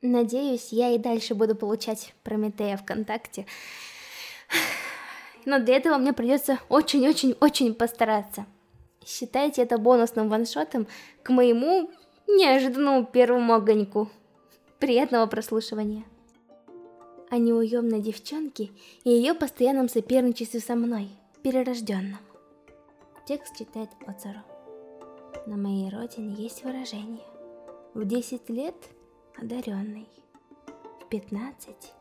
Надеюсь, я и дальше буду получать Прометея ВКонтакте. Но для этого мне придется очень-очень-очень постараться. Считайте это бонусным ваншотом к моему неожиданному первому огоньку. Приятного прослушивания. О неуемной девчонке и ее постоянном соперничестве со мной, перерожденном. Текст читает Оцару. На моей родине есть выражение. В 10 лет одаренный, в 15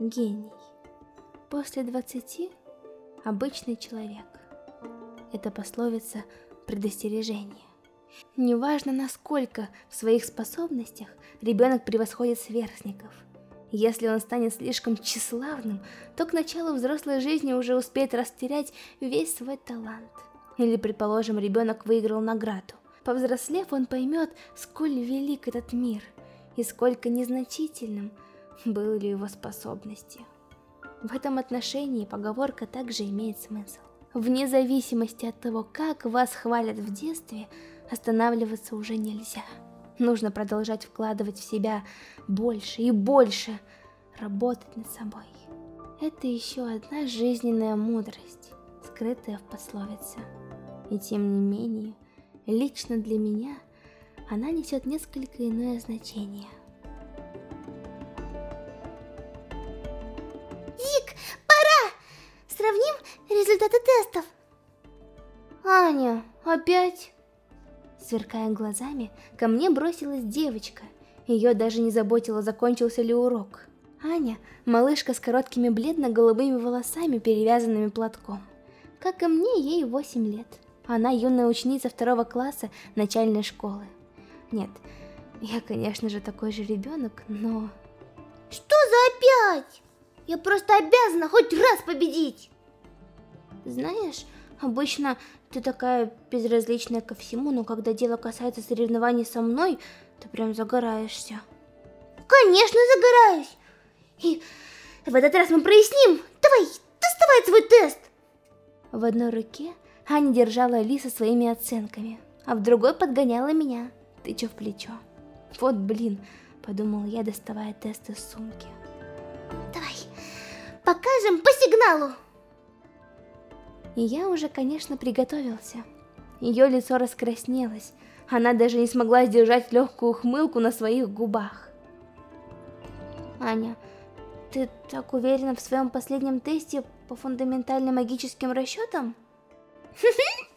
гений, после 20 обычный человек. Это пословица предостережение. Неважно, насколько в своих способностях ребенок превосходит сверстников. Если он станет слишком тщеславным, то к началу взрослой жизни уже успеет растерять весь свой талант. Или, предположим, ребенок выиграл награду. Повзрослев, он поймет, сколь велик этот мир, и сколько незначительным были его способности. В этом отношении поговорка также имеет смысл. Вне зависимости от того, как вас хвалят в детстве, останавливаться уже нельзя. Нужно продолжать вкладывать в себя больше и больше, работать над собой. Это еще одна жизненная мудрость, скрытая в пословице. И тем не менее, лично для меня она несет несколько иное значение. Зик, пора! Сравним результаты тестов. Аня, опять? Сверкая глазами, ко мне бросилась девочка. Ее даже не заботило, закончился ли урок. Аня, малышка с короткими бледно-голубыми волосами, перевязанными платком. Как и мне, ей 8 лет. Она юная ученица второго класса начальной школы. Нет, я, конечно же, такой же ребенок, но... Что за опять? Я просто обязана хоть раз победить! Знаешь, обычно ты такая безразличная ко всему, но когда дело касается соревнований со мной, ты прям загораешься. Конечно, загораюсь! И в этот раз мы проясним! Давай, доставай свой тест! В одной руке Аня держала Ли со своими оценками, а в другой подгоняла меня, тыча в плечо. Вот блин, подумал я, доставая тест из сумки. Давай, покажем по сигналу. И я уже, конечно, приготовился. Ее лицо раскраснелось, она даже не смогла сдержать легкую ухмылку на своих губах. Аня, ты так уверена в своем последнем тесте по фундаментальным магическим расчетам?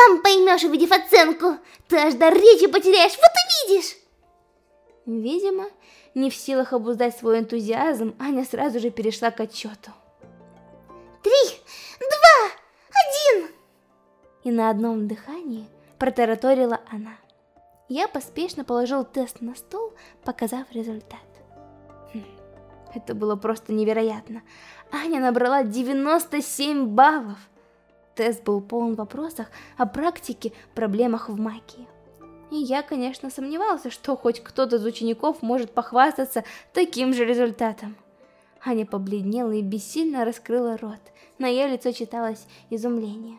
Сам поймешь, увидев оценку. Ты аж до речи потеряешь, вот увидишь. Видимо, не в силах обуздать свой энтузиазм, Аня сразу же перешла к отчету. Три, два, один. И на одном дыхании протараторила она. Я поспешно положил тест на стол, показав результат. Хм, это было просто невероятно. Аня набрала 97 баллов. Тест был полон вопросов о практике, проблемах в магии. И я, конечно, сомневался, что хоть кто-то из учеников может похвастаться таким же результатом. Аня побледнела и бессильно раскрыла рот. На ее лицо читалось изумление.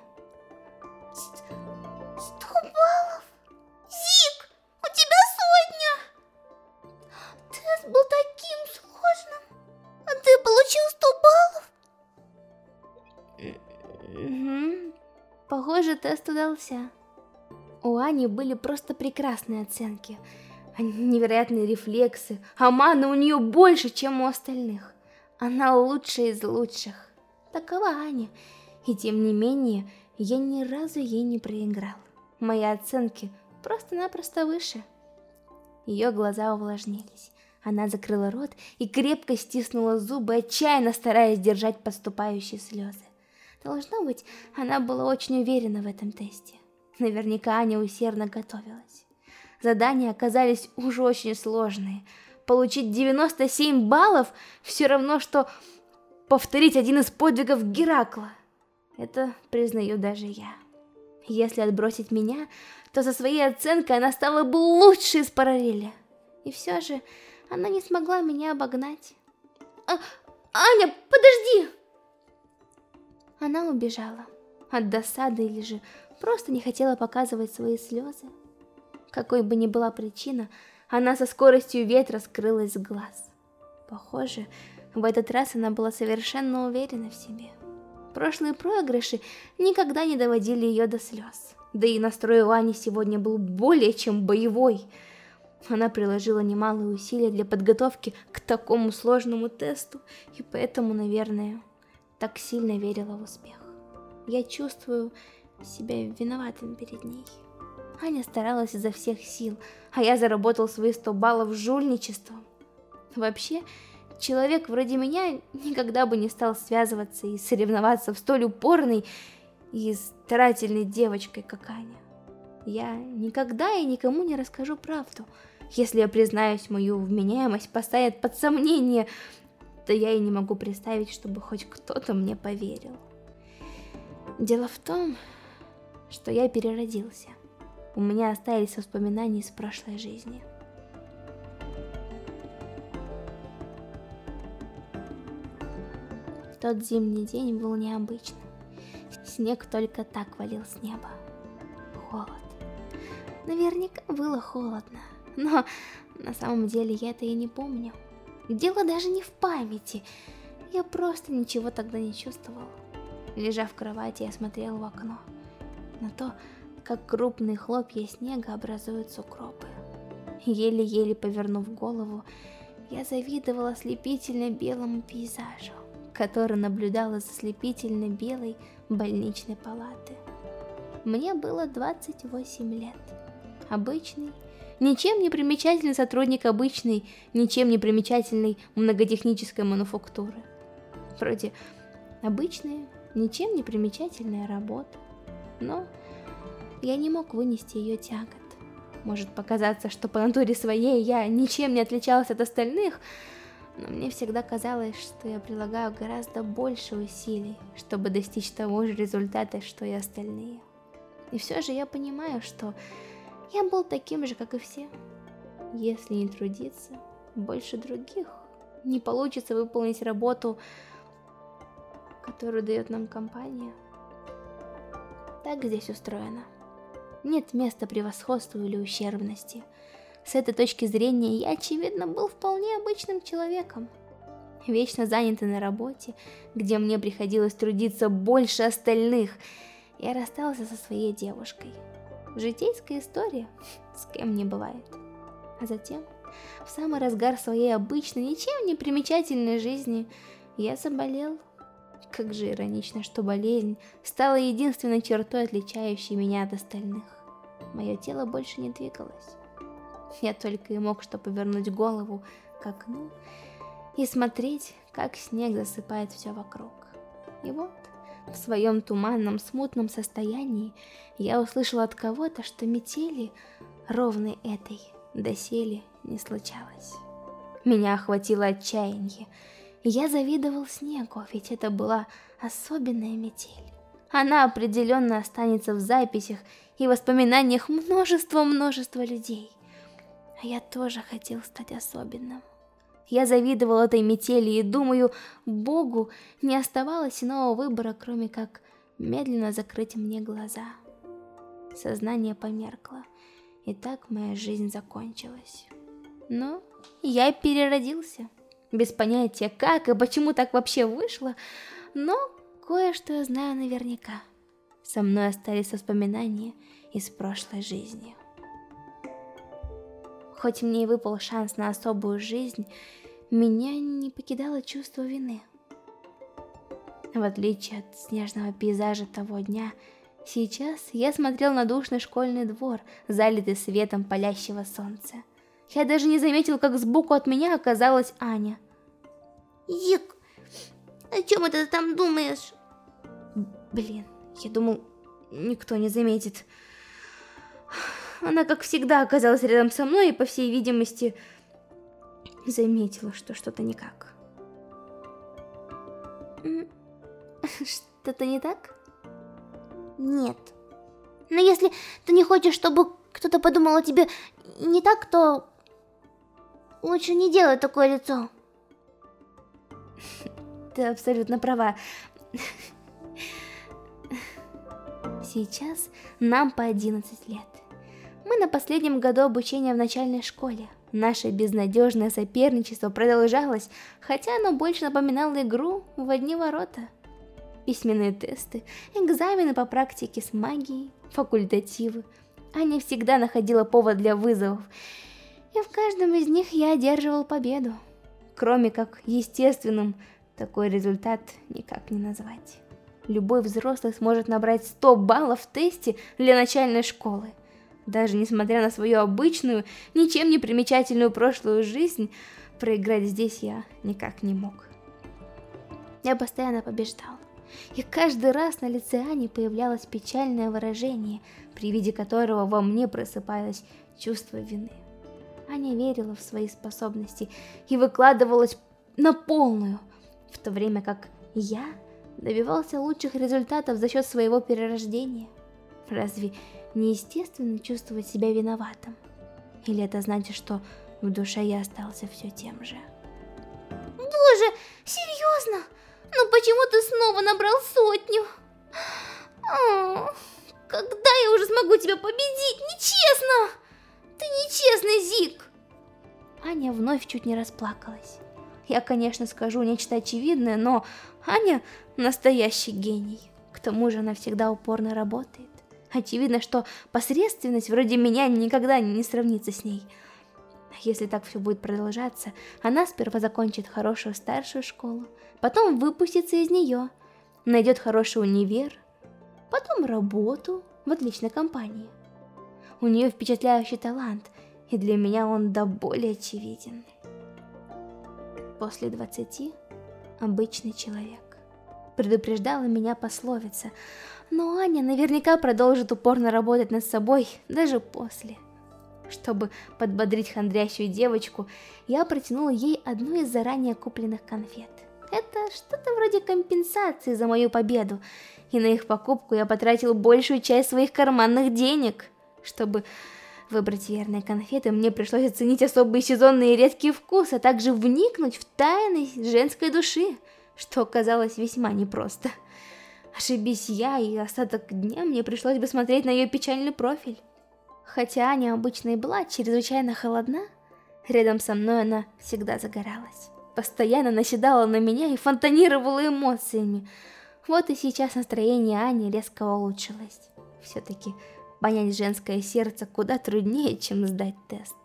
Похоже, тест удался. У Ани были просто прекрасные оценки. Невероятные рефлексы, а маны у нее больше, чем у остальных. Она лучшая из лучших. Такова Аня. И тем не менее, я ни разу ей не проиграл. Мои оценки просто-напросто выше. Ее глаза увлажнились. Она закрыла рот и крепко стиснула зубы, отчаянно стараясь держать подступающие слезы. Должно быть, она была очень уверена в этом тесте. Наверняка Аня усердно готовилась. Задания оказались уж очень сложные. Получить 97 баллов все равно, что повторить один из подвигов Геракла. Это признаю даже я. Если отбросить меня, то со своей оценкой она стала бы лучшей из параллели. И все же она не смогла меня обогнать. А, Аня, подожди! Она убежала. От досады или же просто не хотела показывать свои слезы. Какой бы ни была причина, Она со скоростью ветра скрылась с глаз. Похоже, в этот раз она была совершенно уверена в себе. Прошлые проигрыши никогда не доводили ее до слез. Да и настрой у сегодня был более чем боевой. Она приложила немалые усилия для подготовки к такому сложному тесту, и поэтому, наверное, так сильно верила в успех. Я чувствую себя виноватым перед ней. Аня старалась изо всех сил, а я заработал свои 100 баллов жульничеством. Вообще, человек вроде меня никогда бы не стал связываться и соревноваться в столь упорной и старательной девочкой, как Аня. Я никогда и никому не расскажу правду. Если я признаюсь, мою вменяемость поставят под сомнение, то я и не могу представить, чтобы хоть кто-то мне поверил. Дело в том, что я переродился у меня остались воспоминания из прошлой жизни. Тот зимний день был необычным. Снег только так валил с неба. Холод. Наверняка было холодно, но на самом деле я это и не помню. Дело даже не в памяти, я просто ничего тогда не чувствовал. Лежа в кровати, я смотрел в окно на то, как крупные хлопья снега образуют сугробы. Еле-еле повернув голову, я завидовала ослепительно белому пейзажу, который наблюдала из ослепительно белой больничной палаты. Мне было 28 лет. Обычный, ничем не примечательный сотрудник обычной, ничем не примечательной многотехнической мануфактуры. Вроде обычная, ничем не примечательная работа, но я не мог вынести ее тягот. Может показаться, что по натуре своей я ничем не отличалась от остальных, но мне всегда казалось, что я прилагаю гораздо больше усилий, чтобы достичь того же результата, что и остальные. И все же я понимаю, что я был таким же, как и все. Если не трудиться больше других, не получится выполнить работу, которую дает нам компания. Так здесь устроено нет места превосходству или ущербности. С этой точки зрения я, очевидно, был вполне обычным человеком. Вечно занятый на работе, где мне приходилось трудиться больше остальных, я расстался со своей девушкой. Житейская история, с кем не бывает. А затем, в самый разгар своей обычной, ничем не примечательной жизни, я заболел. Как же иронично, что болезнь стала единственной чертой, отличающей меня от остальных. Мое тело больше не двигалось. Я только и мог что повернуть голову к окну и смотреть, как снег засыпает все вокруг. Вот, в своем туманном, смутном состоянии, я услышала от кого-то, что метели ровной этой доселе не случалось. Меня охватило отчаяние, я завидовал снегу, ведь это была особенная метель. Она определенно останется в записях и воспоминаниях множества-множества людей. А я тоже хотел стать особенным. Я завидовал этой метели и думаю, Богу не оставалось иного выбора, кроме как медленно закрыть мне глаза. Сознание померкло, и так моя жизнь закончилась. Но я переродился без понятия как и почему так вообще вышло, но кое-что я знаю наверняка. Со мной остались воспоминания из прошлой жизни. Хоть мне и выпал шанс на особую жизнь, меня не покидало чувство вины. В отличие от снежного пейзажа того дня, сейчас я смотрел на душный школьный двор, залитый светом палящего солнца. Я даже не заметил, как сбоку от меня оказалась Аня. Зик, о чем это ты там думаешь? Блин, я думал, никто не заметит. Она, как всегда, оказалась рядом со мной и, по всей видимости, заметила, что что-то не как. Что-то не так? Нет. Но если ты не хочешь, чтобы кто-то подумал о тебе не так, то лучше не делай такое лицо. Ты абсолютно права. Сейчас нам по 11 лет. Мы на последнем году обучения в начальной школе. Наше безнадежное соперничество продолжалось, хотя оно больше напоминало игру в одни ворота. Письменные тесты, экзамены по практике с магией, факультативы. Аня всегда находила повод для вызовов, и в каждом из них я одерживал победу. Кроме как естественным, такой результат никак не назвать. Любой взрослый сможет набрать 100 баллов в тесте для начальной школы. Даже несмотря на свою обычную, ничем не примечательную прошлую жизнь, проиграть здесь я никак не мог. Я постоянно побеждал. И каждый раз на лице Ани появлялось печальное выражение, при виде которого во мне просыпалось чувство вины. Аня верила в свои способности и выкладывалась на полную, в то время как я добивался лучших результатов за счет своего перерождения. Разве неестественно чувствовать себя виноватым? Или это значит, что в душе я остался все тем же? Боже, серьезно? Ну почему ты снова набрал сотню? О, когда я уже смогу тебя победить? Нечестно! Ты нечестный, Зик! Аня вновь чуть не расплакалась. Я, конечно, скажу нечто очевидное, но Аня настоящий гений. К тому же она всегда упорно работает. Очевидно, что посредственность вроде меня никогда не сравнится с ней. Если так все будет продолжаться, она сперва закончит хорошую старшую школу, потом выпустится из нее, найдет хороший универ, потом работу в отличной компании. У нее впечатляющий талант, и для меня он до боли очевиден после 20 обычный человек. Предупреждала меня пословица, но Аня наверняка продолжит упорно работать над собой даже после. Чтобы подбодрить хандрящую девочку, я протянула ей одну из заранее купленных конфет. Это что-то вроде компенсации за мою победу, и на их покупку я потратил большую часть своих карманных денег, чтобы Выбрать верные конфеты мне пришлось оценить особые сезонные и редкие вкусы, а также вникнуть в тайны женской души, что оказалось весьма непросто. Ошибись я, и остаток дня мне пришлось бы смотреть на ее печальный профиль. Хотя Аня обычно и была чрезвычайно холодна, рядом со мной она всегда загоралась. Постоянно наседала на меня и фонтанировала эмоциями. Вот и сейчас настроение Ани резко улучшилось. Все-таки Понять женское сердце куда труднее, чем сдать тест.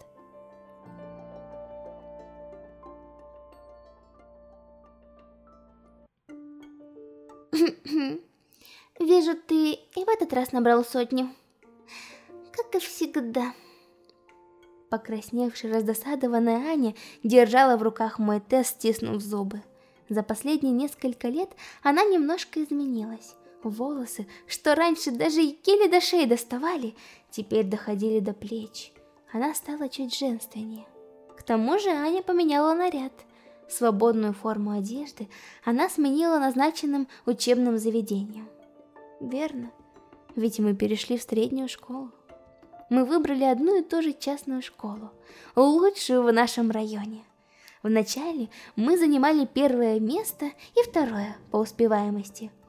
Раз набрал сотню. Как и всегда. Покрасневшая, раздосадованная Аня держала в руках мой тест, стиснув зубы. За последние несколько лет она немножко изменилась. Волосы, что раньше даже еле до шеи доставали, теперь доходили до плеч. Она стала чуть женственнее. К тому же Аня поменяла наряд. Свободную форму одежды она сменила назначенным учебным заведением. Верно, ведь мы перешли в среднюю школу. Мы выбрали одну и ту же частную школу, лучшую в нашем районе. Вначале мы занимали первое место и второе по успеваемости –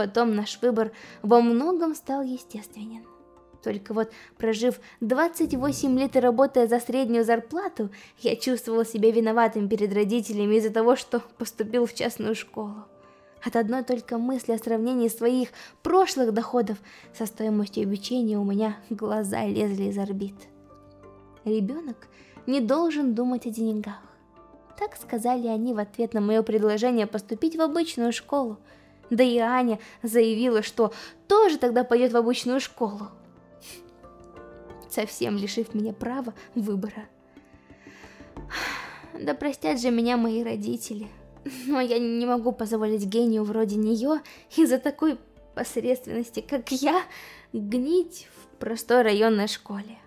Потом наш выбор во многом стал естественен. Только вот прожив 28 лет и работая за среднюю зарплату, я чувствовал себя виноватым перед родителями из-за того, что поступил в частную школу. От одной только мысли о сравнении своих прошлых доходов со стоимостью обучения у меня глаза лезли из орбит. Ребенок не должен думать о деньгах. Так сказали они в ответ на мое предложение поступить в обычную школу, да и Аня заявила, что тоже тогда пойдет в обычную школу. Совсем лишив меня права выбора. Да простят же меня мои родители. Но я не могу позволить гению вроде нее из-за такой посредственности, как я, гнить в простой районной школе.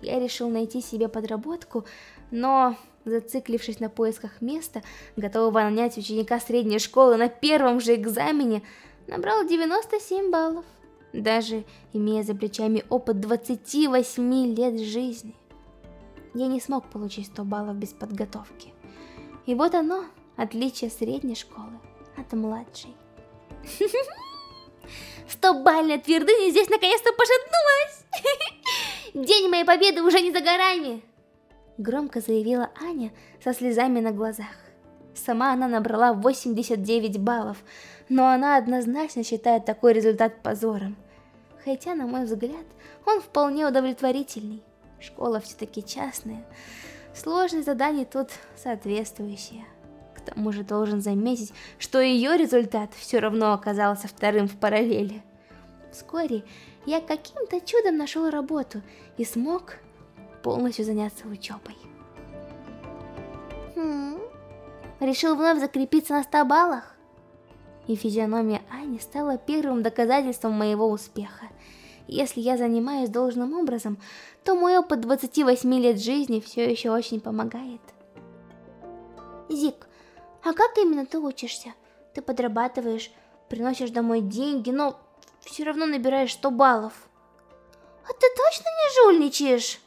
Я решил найти себе подработку, но зациклившись на поисках места, готового нанять ученика средней школы на первом же экзамене, набрал 97 баллов, даже имея за плечами опыт 28 лет жизни. Я не смог получить 100 баллов без подготовки. И вот оно, отличие средней школы от младшей. 100-бальная твердыня здесь наконец-то пошатнулась! День моей победы уже не за горами! Громко заявила Аня со слезами на глазах. Сама она набрала 89 баллов, но она однозначно считает такой результат позором. Хотя, на мой взгляд, он вполне удовлетворительный. Школа все-таки частная. Сложность заданий тут соответствующая. К тому же должен заметить, что ее результат все равно оказался вторым в параллели. Вскоре я каким-то чудом нашел работу и смог полностью заняться учебой. Хм, решил вновь закрепиться на 100 баллах? И физиономия Ани стала первым доказательством моего успеха. Если я занимаюсь должным образом, то мой опыт 28 лет жизни все еще очень помогает. Зик, а как именно ты учишься? Ты подрабатываешь, приносишь домой деньги, но все равно набираешь 100 баллов. А ты точно не жульничаешь?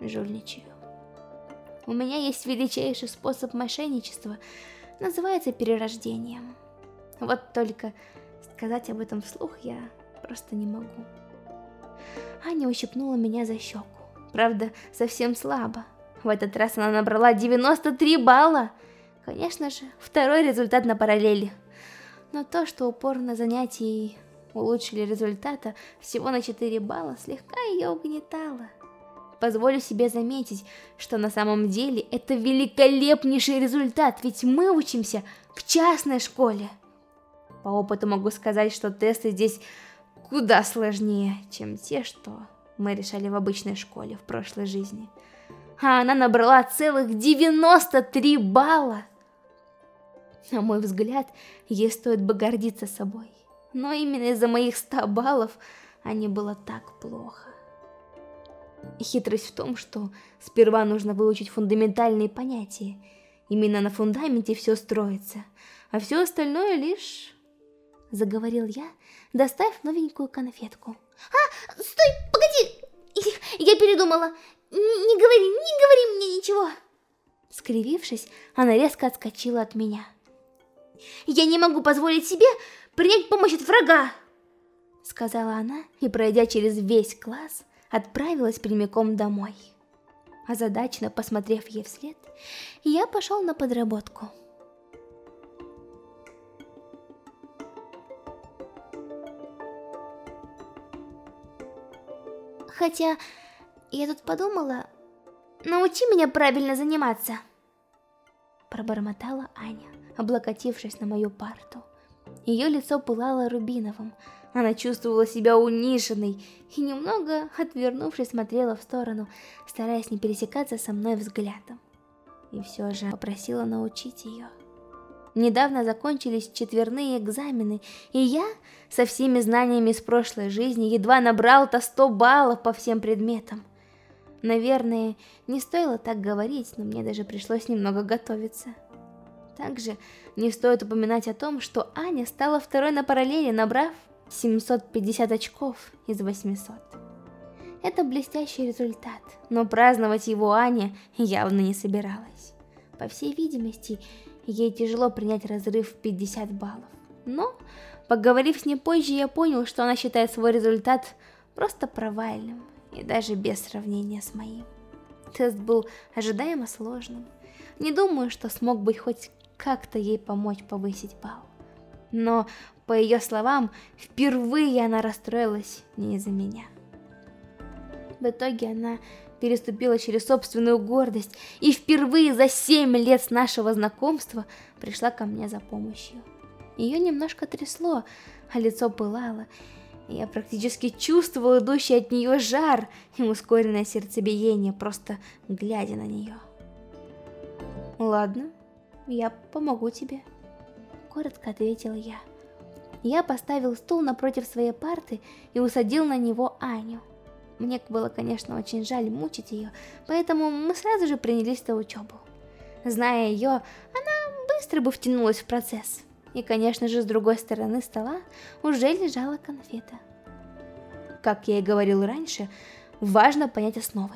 Жульничаю. У меня есть величайший способ мошенничества, называется перерождением. Вот только сказать об этом вслух я просто не могу. Аня ущипнула меня за щеку. Правда, совсем слабо. В этот раз она набрала 93 балла. Конечно же, второй результат на параллели. Но то, что упор на занятии улучшили результата всего на 4 балла, слегка ее угнетало. Позволю себе заметить, что на самом деле это великолепнейший результат, ведь мы учимся в частной школе. По опыту могу сказать, что тесты здесь куда сложнее, чем те, что мы решали в обычной школе в прошлой жизни. А она набрала целых 93 балла. На мой взгляд, ей стоит бы гордиться собой. Но именно из-за моих 100 баллов, а не было так плохо. Хитрость в том, что сперва нужно выучить фундаментальные понятия. Именно на фундаменте все строится, а все остальное лишь... Заговорил я, доставив новенькую конфетку. А, стой, погоди! Я передумала. Не, не говори, не говори мне ничего. Скривившись, она резко отскочила от меня. Я не могу позволить себе принять помощь от врага, сказала она и, пройдя через весь класс, отправилась прямиком домой. Озадаченно посмотрев ей вслед, я пошел на подработку. Хотя, я тут подумала, научи меня правильно заниматься. Пробормотала Аня, облокотившись на мою парту. Ее лицо пылало рубиновым, она чувствовала себя униженной и немного, отвернувшись, смотрела в сторону, стараясь не пересекаться со мной взглядом. И все же попросила научить ее. Недавно закончились четверные экзамены, и я, со всеми знаниями из прошлой жизни, едва набрал-то 100 баллов по всем предметам. Наверное, не стоило так говорить, но мне даже пришлось немного готовиться. Также не стоит упоминать о том, что Аня стала второй на параллели, набрав 750 очков из 800. Это блестящий результат, но праздновать его Аня явно не собиралась. По всей видимости, ей тяжело принять разрыв в 50 баллов. Но, поговорив с ней позже, я понял, что она считает свой результат просто провальным, и даже без сравнения с моим. Тест был ожидаемо сложным. Не думаю, что смог бы хоть как-то ей помочь повысить балл. Но по ее словам, впервые она расстроилась не из-за меня. В итоге она переступила через собственную гордость и впервые за 7 лет с нашего знакомства пришла ко мне за помощью. Ее немножко трясло, а лицо пылало, я практически чувствовал идущий от нее жар и ускоренное сердцебиение, просто глядя на нее. «Ладно, я помогу тебе», — коротко ответила я. Я поставил стул напротив своей парты и усадил на него Аню. Мне было, конечно, очень жаль мучить ее, поэтому мы сразу же принялись за учебу. Зная ее, она быстро бы втянулась в процесс. И, конечно же, с другой стороны стола уже лежала конфета. Как я и говорил раньше, важно понять основы.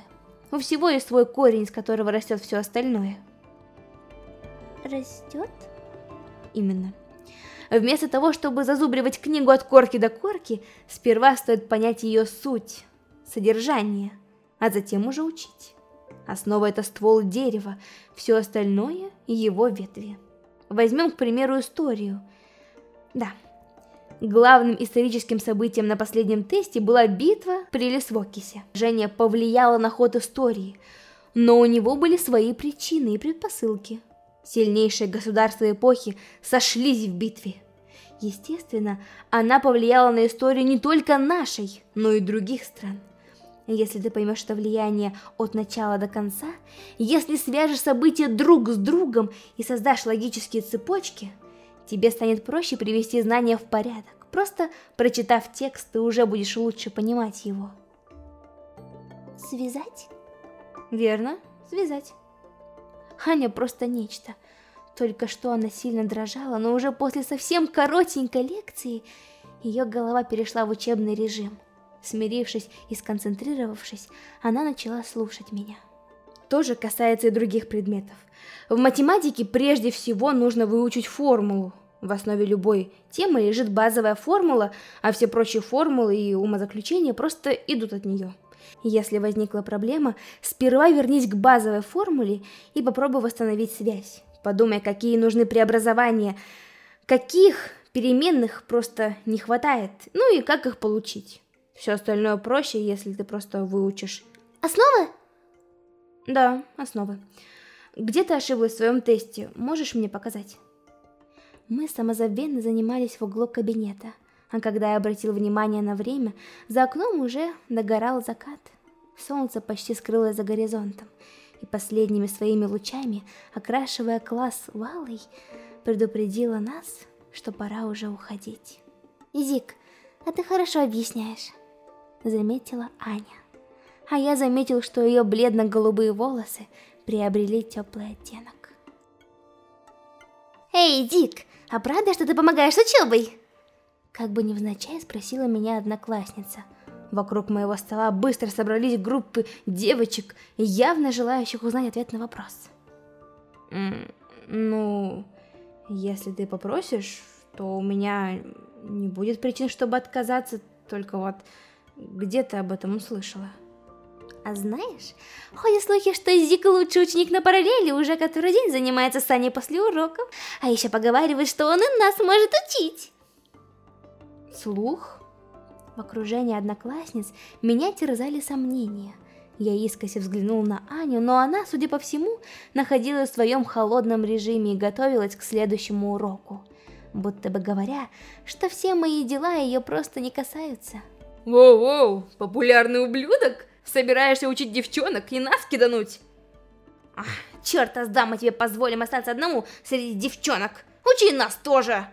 У всего есть свой корень, из которого растет все остальное. Растет? Именно. Вместо того, чтобы зазубривать книгу от корки до корки, сперва стоит понять ее суть, содержание, а затем уже учить. Основа это ствол дерева, все остальное его ветви. Возьмем, к примеру, историю. Да, Главным историческим событием на последнем тесте была битва при Лесвокисе. Женя повлияло на ход истории, но у него были свои причины и предпосылки. Сильнейшие государства эпохи сошлись в битве. Естественно, она повлияла на историю не только нашей, но и других стран. Если ты поймешь это влияние от начала до конца, если свяжешь события друг с другом и создашь логические цепочки, тебе станет проще привести знания в порядок. Просто прочитав текст, ты уже будешь лучше понимать его. Связать? Верно, связать. Аня просто нечто. Только что она сильно дрожала, но уже после совсем коротенькой лекции ее голова перешла в учебный режим. Смирившись и сконцентрировавшись, она начала слушать меня. То же касается и других предметов. В математике прежде всего нужно выучить формулу, в основе любой темы лежит базовая формула, а все прочие формулы и умозаключения просто идут от нее. Если возникла проблема, сперва вернись к базовой формуле и попробуй восстановить связь. Подумай, какие нужны преобразования, каких переменных просто не хватает, ну и как их получить. Все остальное проще, если ты просто выучишь. Основы? Да, основы. Где ты ошиблась в своем тесте? Можешь мне показать? Мы самозабвенно занимались в углу кабинета, а когда я обратил внимание на время, за окном уже догорал закат. Солнце почти скрылось за горизонтом, и последними своими лучами, окрашивая класс валой, предупредило нас, что пора уже уходить. «Зик, а ты хорошо объясняешь», — заметила Аня. А я заметил, что ее бледно-голубые волосы приобрели теплый оттенок. «Эй, Дик, а правда, что ты помогаешь учебой?» Как бы невзначай спросила меня одноклассница. Вокруг моего стола быстро собрались группы девочек, явно желающих узнать ответ на вопрос. ну, если ты попросишь, то у меня не будет причин, чтобы отказаться, только вот где ты об этом услышала? А знаешь, ходят слухи, что Зик лучший ученик на параллели, уже который день занимается с Аней после уроков. А еще поговаривают, что он и нас может учить. Слух? В окружении одноклассниц меня терзали сомнения. Я искося взглянул на Аню, но она, судя по всему, находилась в своем холодном режиме и готовилась к следующему уроку. Будто бы говоря, что все мои дела ее просто не касаются. Воу-воу, популярный ублюдок? Собираешься учить девчонок и нас кидануть? Ах, черт, а мы тебе позволим остаться одному среди девчонок. Учи нас тоже!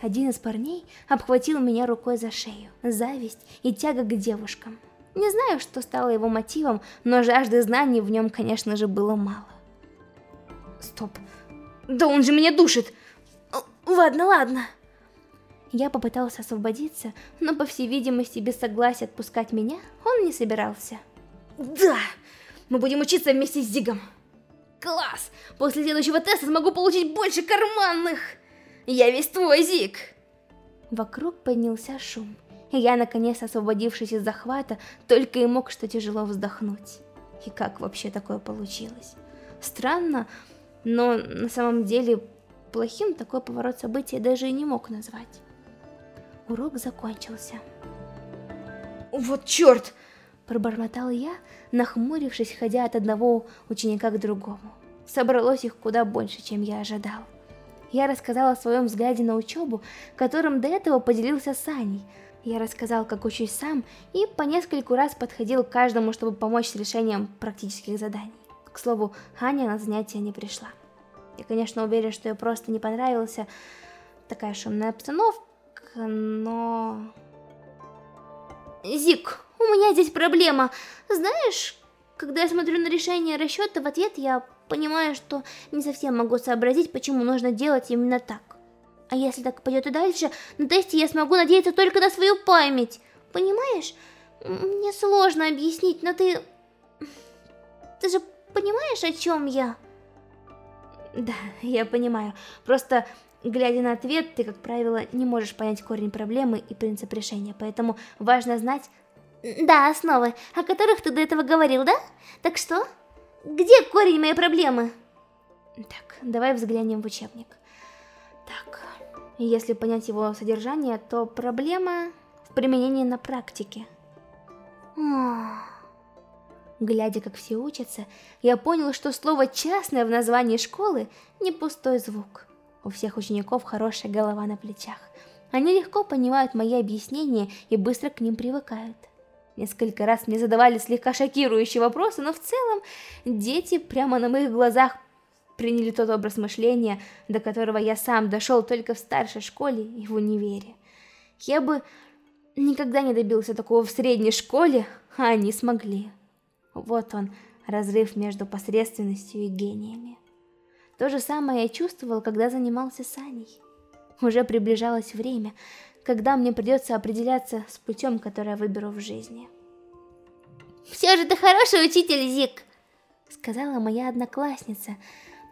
Один из парней обхватил меня рукой за шею. Зависть и тяга к девушкам. Не знаю, что стало его мотивом, но жажды знаний в нем, конечно же, было мало. Стоп. Да он же меня душит. Ладно, ладно. Я попытался освободиться, но, по всей видимости, без согласия отпускать меня он не собирался. Да! Мы будем учиться вместе с Зигом! Класс! После следующего теста смогу получить больше карманных! Я весь твой, Зиг! Вокруг поднялся шум, и я, наконец освободившись из захвата, только и мог что тяжело вздохнуть. И как вообще такое получилось? Странно, но на самом деле плохим такой поворот событий даже и не мог назвать. Урок закончился. «Вот черт!» Пробормотал я, нахмурившись, ходя от одного ученика к другому. Собралось их куда больше, чем я ожидал. Я рассказал о своем взгляде на учебу, которым до этого поделился с Аней. Я рассказал, как учусь сам, и по нескольку раз подходил к каждому, чтобы помочь с решением практических заданий. К слову, Аня на занятия не пришла. Я, конечно, уверен, что ей просто не понравился такая шумная обстановка, но... Зик, у меня здесь проблема. Знаешь, когда я смотрю на решение расчета, в ответ я понимаю, что не совсем могу сообразить, почему нужно делать именно так. А если так пойдет и дальше, на тесте я смогу надеяться только на свою память. Понимаешь? Мне сложно объяснить, но ты... Ты же понимаешь, о чем я? Да, я понимаю. Просто Глядя на ответ, ты, как правило, не можешь понять корень проблемы и принцип решения, поэтому важно знать... Да, основы, о которых ты до этого говорил, да? Так что, где корень моей проблемы? Так, давай взглянем в учебник. Так, если понять его содержание, то проблема в применении на практике. Глядя, как все учатся, я понял, что слово «частное» в названии школы не пустой звук. У всех учеников хорошая голова на плечах. Они легко понимают мои объяснения и быстро к ним привыкают. Несколько раз мне задавали слегка шокирующие вопросы, но в целом дети прямо на моих глазах приняли тот образ мышления, до которого я сам дошел только в старшей школе и в универе. Я бы никогда не добился такого в средней школе, а они смогли. Вот он, разрыв между посредственностью и гениями. То же самое я чувствовал, когда занимался с Аней. Уже приближалось время, когда мне придется определяться с путем, который я выберу в жизни. «Все же ты хороший учитель, Зик!» Сказала моя одноклассница.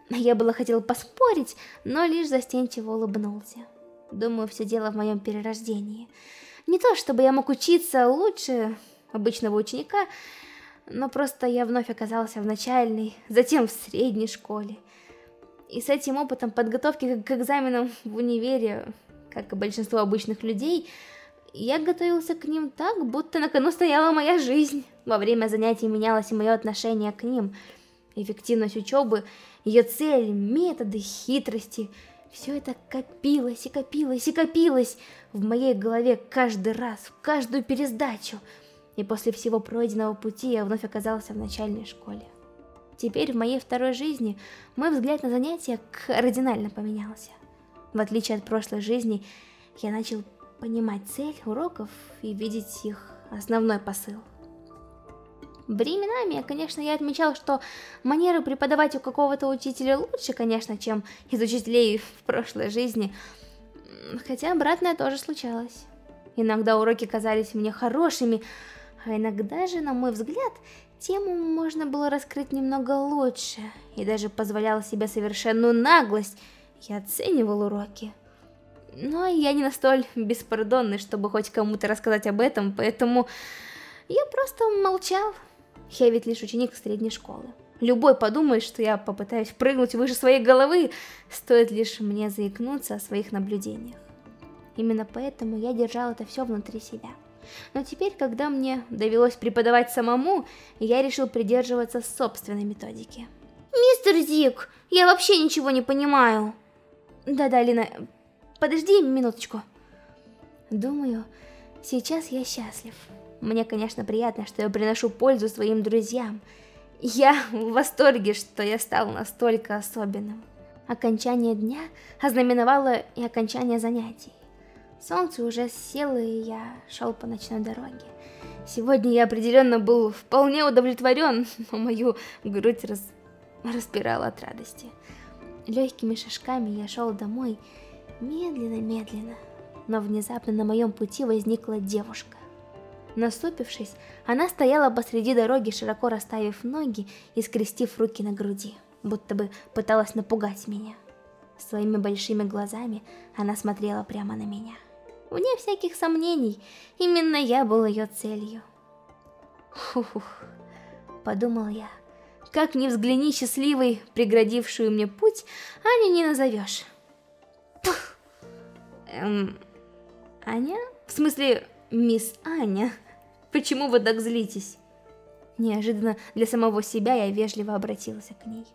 Я было хотел поспорить, но лишь застенчиво улыбнулся. Думаю, все дело в моем перерождении. Не то, чтобы я мог учиться лучше обычного ученика, но просто я вновь оказался в начальной, затем в средней школе. И с этим опытом подготовки к экзаменам в универе, как и большинство обычных людей, я готовился к ним так, будто на кону стояла моя жизнь. Во время занятий менялось и мое отношение к ним. Эффективность учебы, ее цель, методы, хитрости – все это копилось и копилось и копилось в моей голове каждый раз, в каждую пересдачу. И после всего пройденного пути я вновь оказался в начальной школе. Теперь в моей второй жизни мой взгляд на занятия кардинально поменялся. В отличие от прошлой жизни, я начал понимать цель уроков и видеть их основной посыл. Временами, конечно, я отмечал, что манеры преподавать у какого-то учителя лучше, конечно, чем из учителей в прошлой жизни, хотя обратное тоже случалось. Иногда уроки казались мне хорошими, а иногда же, на мой взгляд, Тему можно было раскрыть немного лучше, и даже позволял себе совершенную наглость. Я оценивал уроки. Но я не настолько беспардонный, чтобы хоть кому-то рассказать об этом, поэтому я просто молчал. Я ведь лишь ученик средней школы. Любой подумает, что я попытаюсь прыгнуть выше своей головы, стоит лишь мне заикнуться о своих наблюдениях. Именно поэтому я держал это все внутри себя. Но теперь, когда мне довелось преподавать самому, я решил придерживаться собственной методики. Мистер Зик, я вообще ничего не понимаю. Да-да, Лина, подожди минуточку. Думаю, сейчас я счастлив. Мне, конечно, приятно, что я приношу пользу своим друзьям. Я в восторге, что я стал настолько особенным. Окончание дня ознаменовало и окончание занятий. Солнце уже село, и я шел по ночной дороге. Сегодня я определенно был вполне удовлетворен, но мою грудь раз... распирала от радости. Легкими шажками я шел домой, медленно-медленно, но внезапно на моем пути возникла девушка. Наступившись, она стояла посреди дороги, широко расставив ноги и скрестив руки на груди, будто бы пыталась напугать меня. Своими большими глазами она смотрела прямо на меня. Вне всяких сомнений, именно я был ее целью. Фух, подумал я. Как ни взгляни счастливой, преградившую мне путь, Аню не назовешь. Эм, Аня? В смысле, мисс Аня? Почему вы так злитесь? Неожиданно для самого себя я вежливо обратился к ней.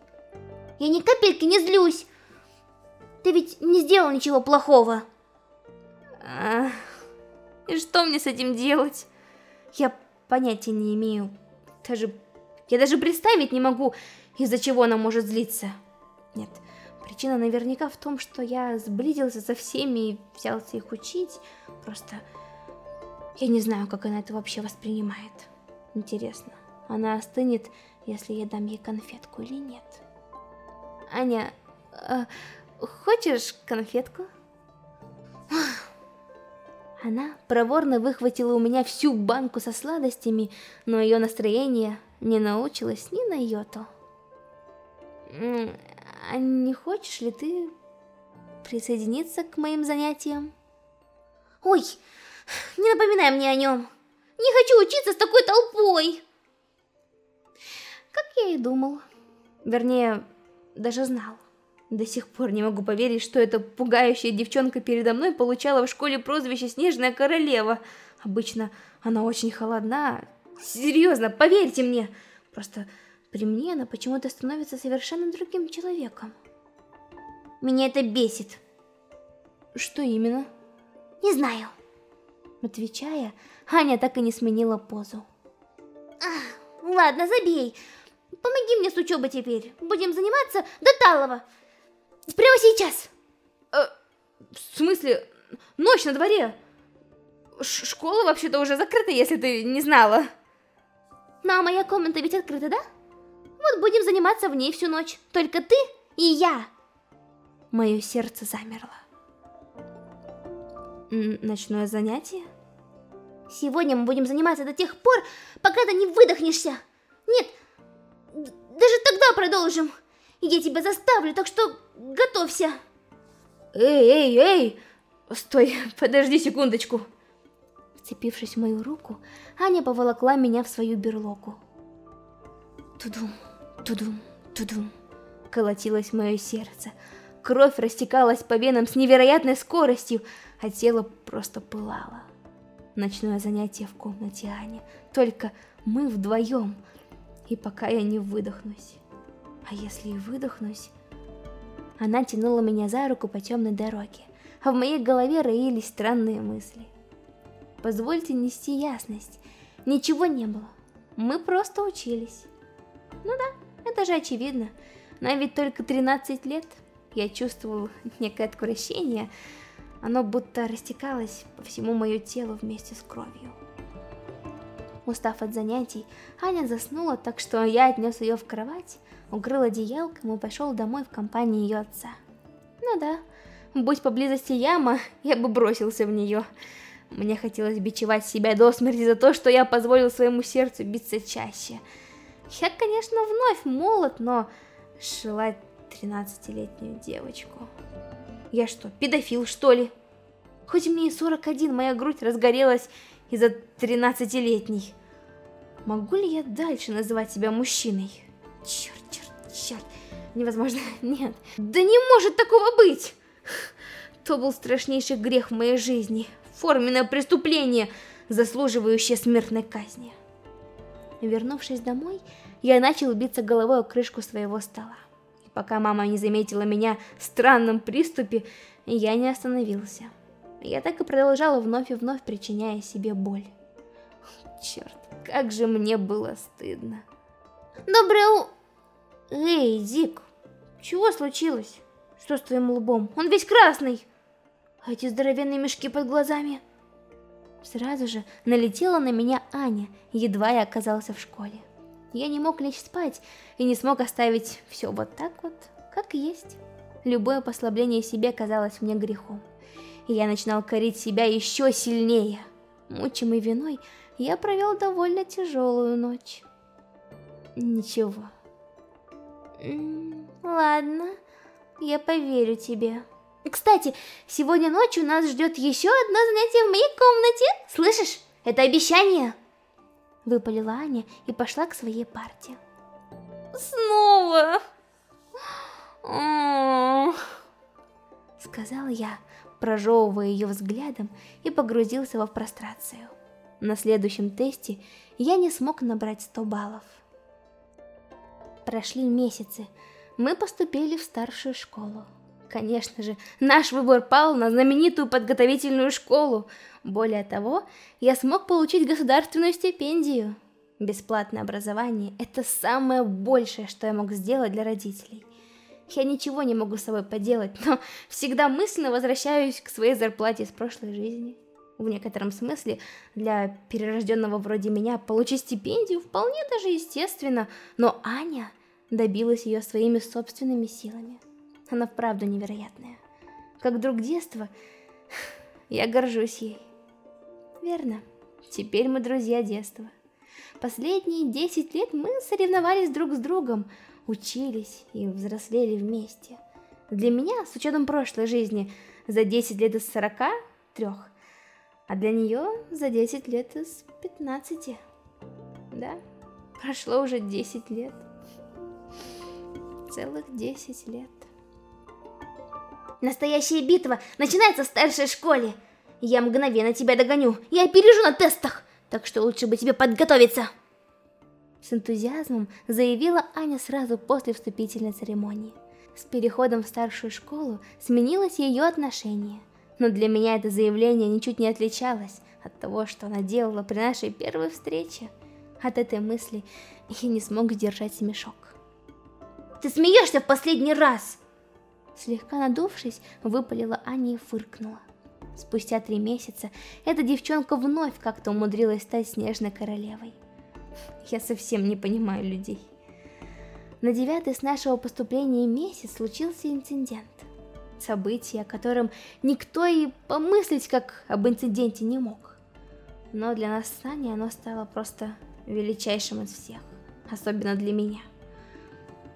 Я ни капельки не злюсь. Ты ведь не сделал ничего плохого. И что мне с этим делать? Я понятия не имею. Даже... Я даже представить не могу, из-за чего она может злиться. Нет, причина наверняка в том, что я сблизился со всеми и взялся их учить. Просто... Я не знаю, как она это вообще воспринимает. Интересно, она остынет, если я дам ей конфетку или нет? Аня, э, хочешь конфетку? Она проворно выхватила у меня всю банку со сладостями, но ее настроение не научилось ни на йоту. А не хочешь ли ты присоединиться к моим занятиям? Ой, не напоминай мне о нем. Не хочу учиться с такой толпой. Как я и думал. Вернее, даже знал. До сих пор не могу поверить, что эта пугающая девчонка передо мной получала в школе прозвище «Снежная королева». Обычно она очень холодна. Серьезно, поверьте мне. Просто при мне она почему-то становится совершенно другим человеком. Меня это бесит. Что именно? Не знаю. Отвечая, Аня так и не сменила позу. Ах, ладно, забей. Помоги мне с учебой теперь. Будем заниматься до Талова. Прямо сейчас. Э, в смысле? Ночь на дворе? Ш школа вообще-то уже закрыта, если ты не знала. Ну а моя комната ведь открыта, да? Вот будем заниматься в ней всю ночь. Только ты и я. Мое сердце замерло. Ночное занятие? Сегодня мы будем заниматься до тех пор, пока ты не выдохнешься. Нет, даже тогда продолжим. Я тебя заставлю, так что готовься. Эй, эй, эй! Стой, подожди секундочку. Вцепившись в мою руку, Аня поволокла меня в свою берлогу. Тудум, тудум, тудум. Колотилось мое сердце. Кровь растекалась по венам с невероятной скоростью, а тело просто пылало. Ночное занятие в комнате Ани. Только мы вдвоем. И пока я не выдохнусь. А если и выдохнусь... Она тянула меня за руку по темной дороге, а в моей голове роились странные мысли. Позвольте нести ясность. Ничего не было. Мы просто учились. Ну да, это же очевидно. Нам ведь только 13 лет. Я чувствовал некое отвращение. Оно будто растекалось по всему мое телу вместе с кровью. Устав от занятий, Аня заснула, так что я отнес ее в кровать, укрыл одеялком и пошел домой в компании ее отца. Ну да, будь поблизости яма, я бы бросился в нее. Мне хотелось бичевать себя до смерти за то, что я позволил своему сердцу биться чаще. Я, конечно, вновь молод, но желать 13-летнюю девочку... Я что, педофил, что ли? Хоть мне и 41, моя грудь разгорелась из-за 13-летней. Могу ли я дальше называть себя мужчиной? Черт, черт, черт. Невозможно. Нет. Да не может такого быть! То был страшнейший грех в моей жизни. Форменное преступление, заслуживающее смертной казни. Вернувшись домой, я начал биться головой о крышку своего стола. И пока мама не заметила меня в странном приступе, я не остановился. Я так и продолжала вновь и вновь причиняя себе боль. Черт, как же мне было стыдно. Доброе у... Эй, Зик, чего случилось? Что с твоим лбом? Он весь красный. Эти здоровенные мешки под глазами. Сразу же налетела на меня Аня, едва я оказался в школе. Я не мог лечь спать и не смог оставить все вот так вот, как есть. Любое послабление себе казалось мне грехом и я начинал корить себя еще сильнее. Мучимый виной, я провел довольно тяжелую ночь. Ничего. Ладно, я поверю тебе. Кстати, сегодня ночью нас ждет еще одно занятие в моей комнате. Слышишь? Это обещание. Выпалила Аня и пошла к своей парте. Снова? Сказала я, прожевывая ее взглядом и погрузился во прострацию. На следующем тесте я не смог набрать 100 баллов. Прошли месяцы, мы поступили в старшую школу. Конечно же, наш выбор пал на знаменитую подготовительную школу. Более того, я смог получить государственную стипендию. Бесплатное образование – это самое большее, что я мог сделать для родителей. Я ничего не могу с собой поделать, но всегда мысленно возвращаюсь к своей зарплате из прошлой жизни. В некотором смысле, для перерожденного вроде меня получить стипендию вполне даже естественно, но Аня добилась ее своими собственными силами. Она вправду невероятная. Как друг детства, я горжусь ей. Верно, теперь мы друзья детства. Последние 10 лет мы соревновались друг с другом, учились и взрослели вместе. Для меня, с учетом прошлой жизни, за 10 лет из 43, а для нее за 10 лет из 15. Да, прошло уже 10 лет. Целых 10 лет. Настоящая битва начинается в старшей школе. Я мгновенно тебя догоню. Я опережу на тестах. Так что лучше бы тебе подготовиться. С энтузиазмом заявила Аня сразу после вступительной церемонии. С переходом в старшую школу сменилось ее отношение. Но для меня это заявление ничуть не отличалось от того, что она делала при нашей первой встрече. От этой мысли я не смог сдержать смешок. Ты смеешься в последний раз! Слегка надувшись, выпалила Аня и фыркнула. Спустя три месяца эта девчонка вновь как-то умудрилась стать снежной королевой. Я совсем не понимаю людей. На девятый с нашего поступления месяц случился инцидент. Событие, о котором никто и помыслить как об инциденте не мог. Но для нас с Саней оно стало просто величайшим из всех, особенно для меня.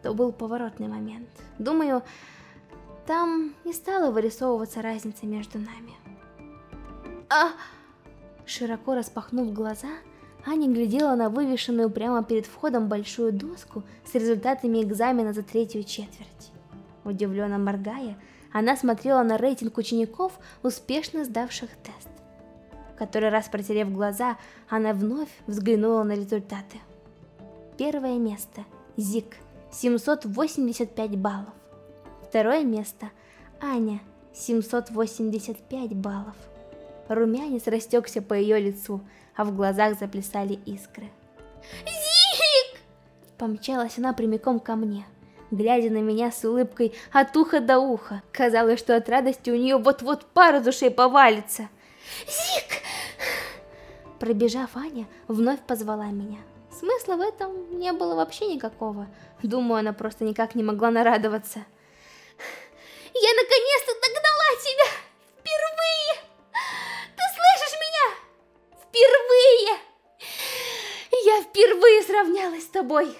То был поворотный момент. Думаю, там не стала вырисовываться разница между нами. А! Широко распахнув глаза, Аня глядела на вывешенную прямо перед входом большую доску с результатами экзамена за третью четверть. Удивленно моргая, она смотрела на рейтинг учеников, успешно сдавших тест. Который раз протерев глаза, она вновь взглянула на результаты. Первое место – Зик, 785 баллов. Второе место – Аня, 785 баллов. Румянец растекся по ее лицу, а в глазах заплясали искры. «Зик!» Помчалась она прямиком ко мне, глядя на меня с улыбкой от уха до уха. Казалось, что от радости у нее вот-вот пара душей повалится. «Зик!» Пробежав, Аня вновь позвала меня. Смысла в этом не было вообще никакого. Думаю, она просто никак не могла нарадоваться. Я наконец-то догнала тебя! Впервые! Ты слышишь меня? Впервые! Я впервые сравнялась с тобой!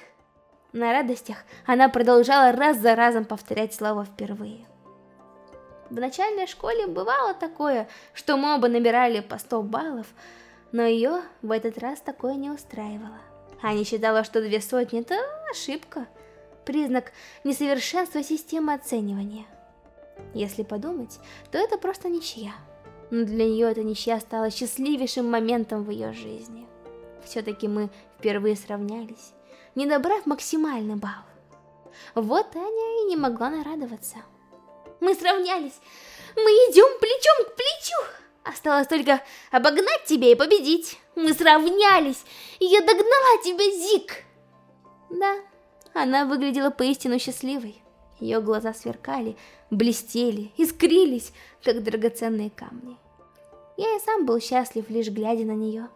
На радостях она продолжала раз за разом повторять слово «впервые». В начальной школе бывало такое, что мы оба набирали по 100 баллов, но ее в этот раз такое не устраивало. Аня считала, что две сотни – это ошибка, признак несовершенства системы оценивания – если подумать, то это просто ничья. Но для нее эта ничья стала счастливейшим моментом в ее жизни. Все-таки мы впервые сравнялись, не набрав максимальный балл. Вот Аня и не могла нарадоваться. Мы сравнялись, мы идем плечом к плечу. Осталось только обогнать тебя и победить. Мы сравнялись, я догнала тебя, Зик. Да, она выглядела поистину счастливой. Ее глаза сверкали, блестели, искрились, как драгоценные камни. Я и сам был счастлив, лишь глядя на нее.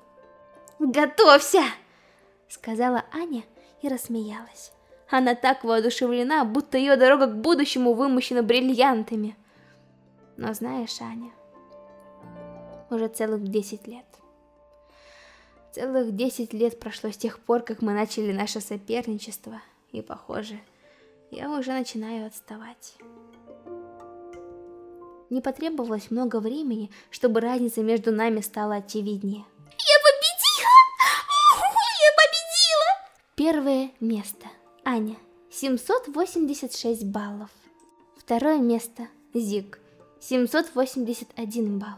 «Готовься!» — сказала Аня и рассмеялась. Она так воодушевлена, будто ее дорога к будущему вымощена бриллиантами. Но знаешь, Аня, уже целых 10 лет. Целых 10 лет прошло с тех пор, как мы начали наше соперничество, и, похоже, я уже начинаю отставать. Не потребовалось много времени, чтобы разница между нами стала очевиднее. Я победила! Я победила! Первое место. Аня. 786 баллов. Второе место. Зик. 781 балл.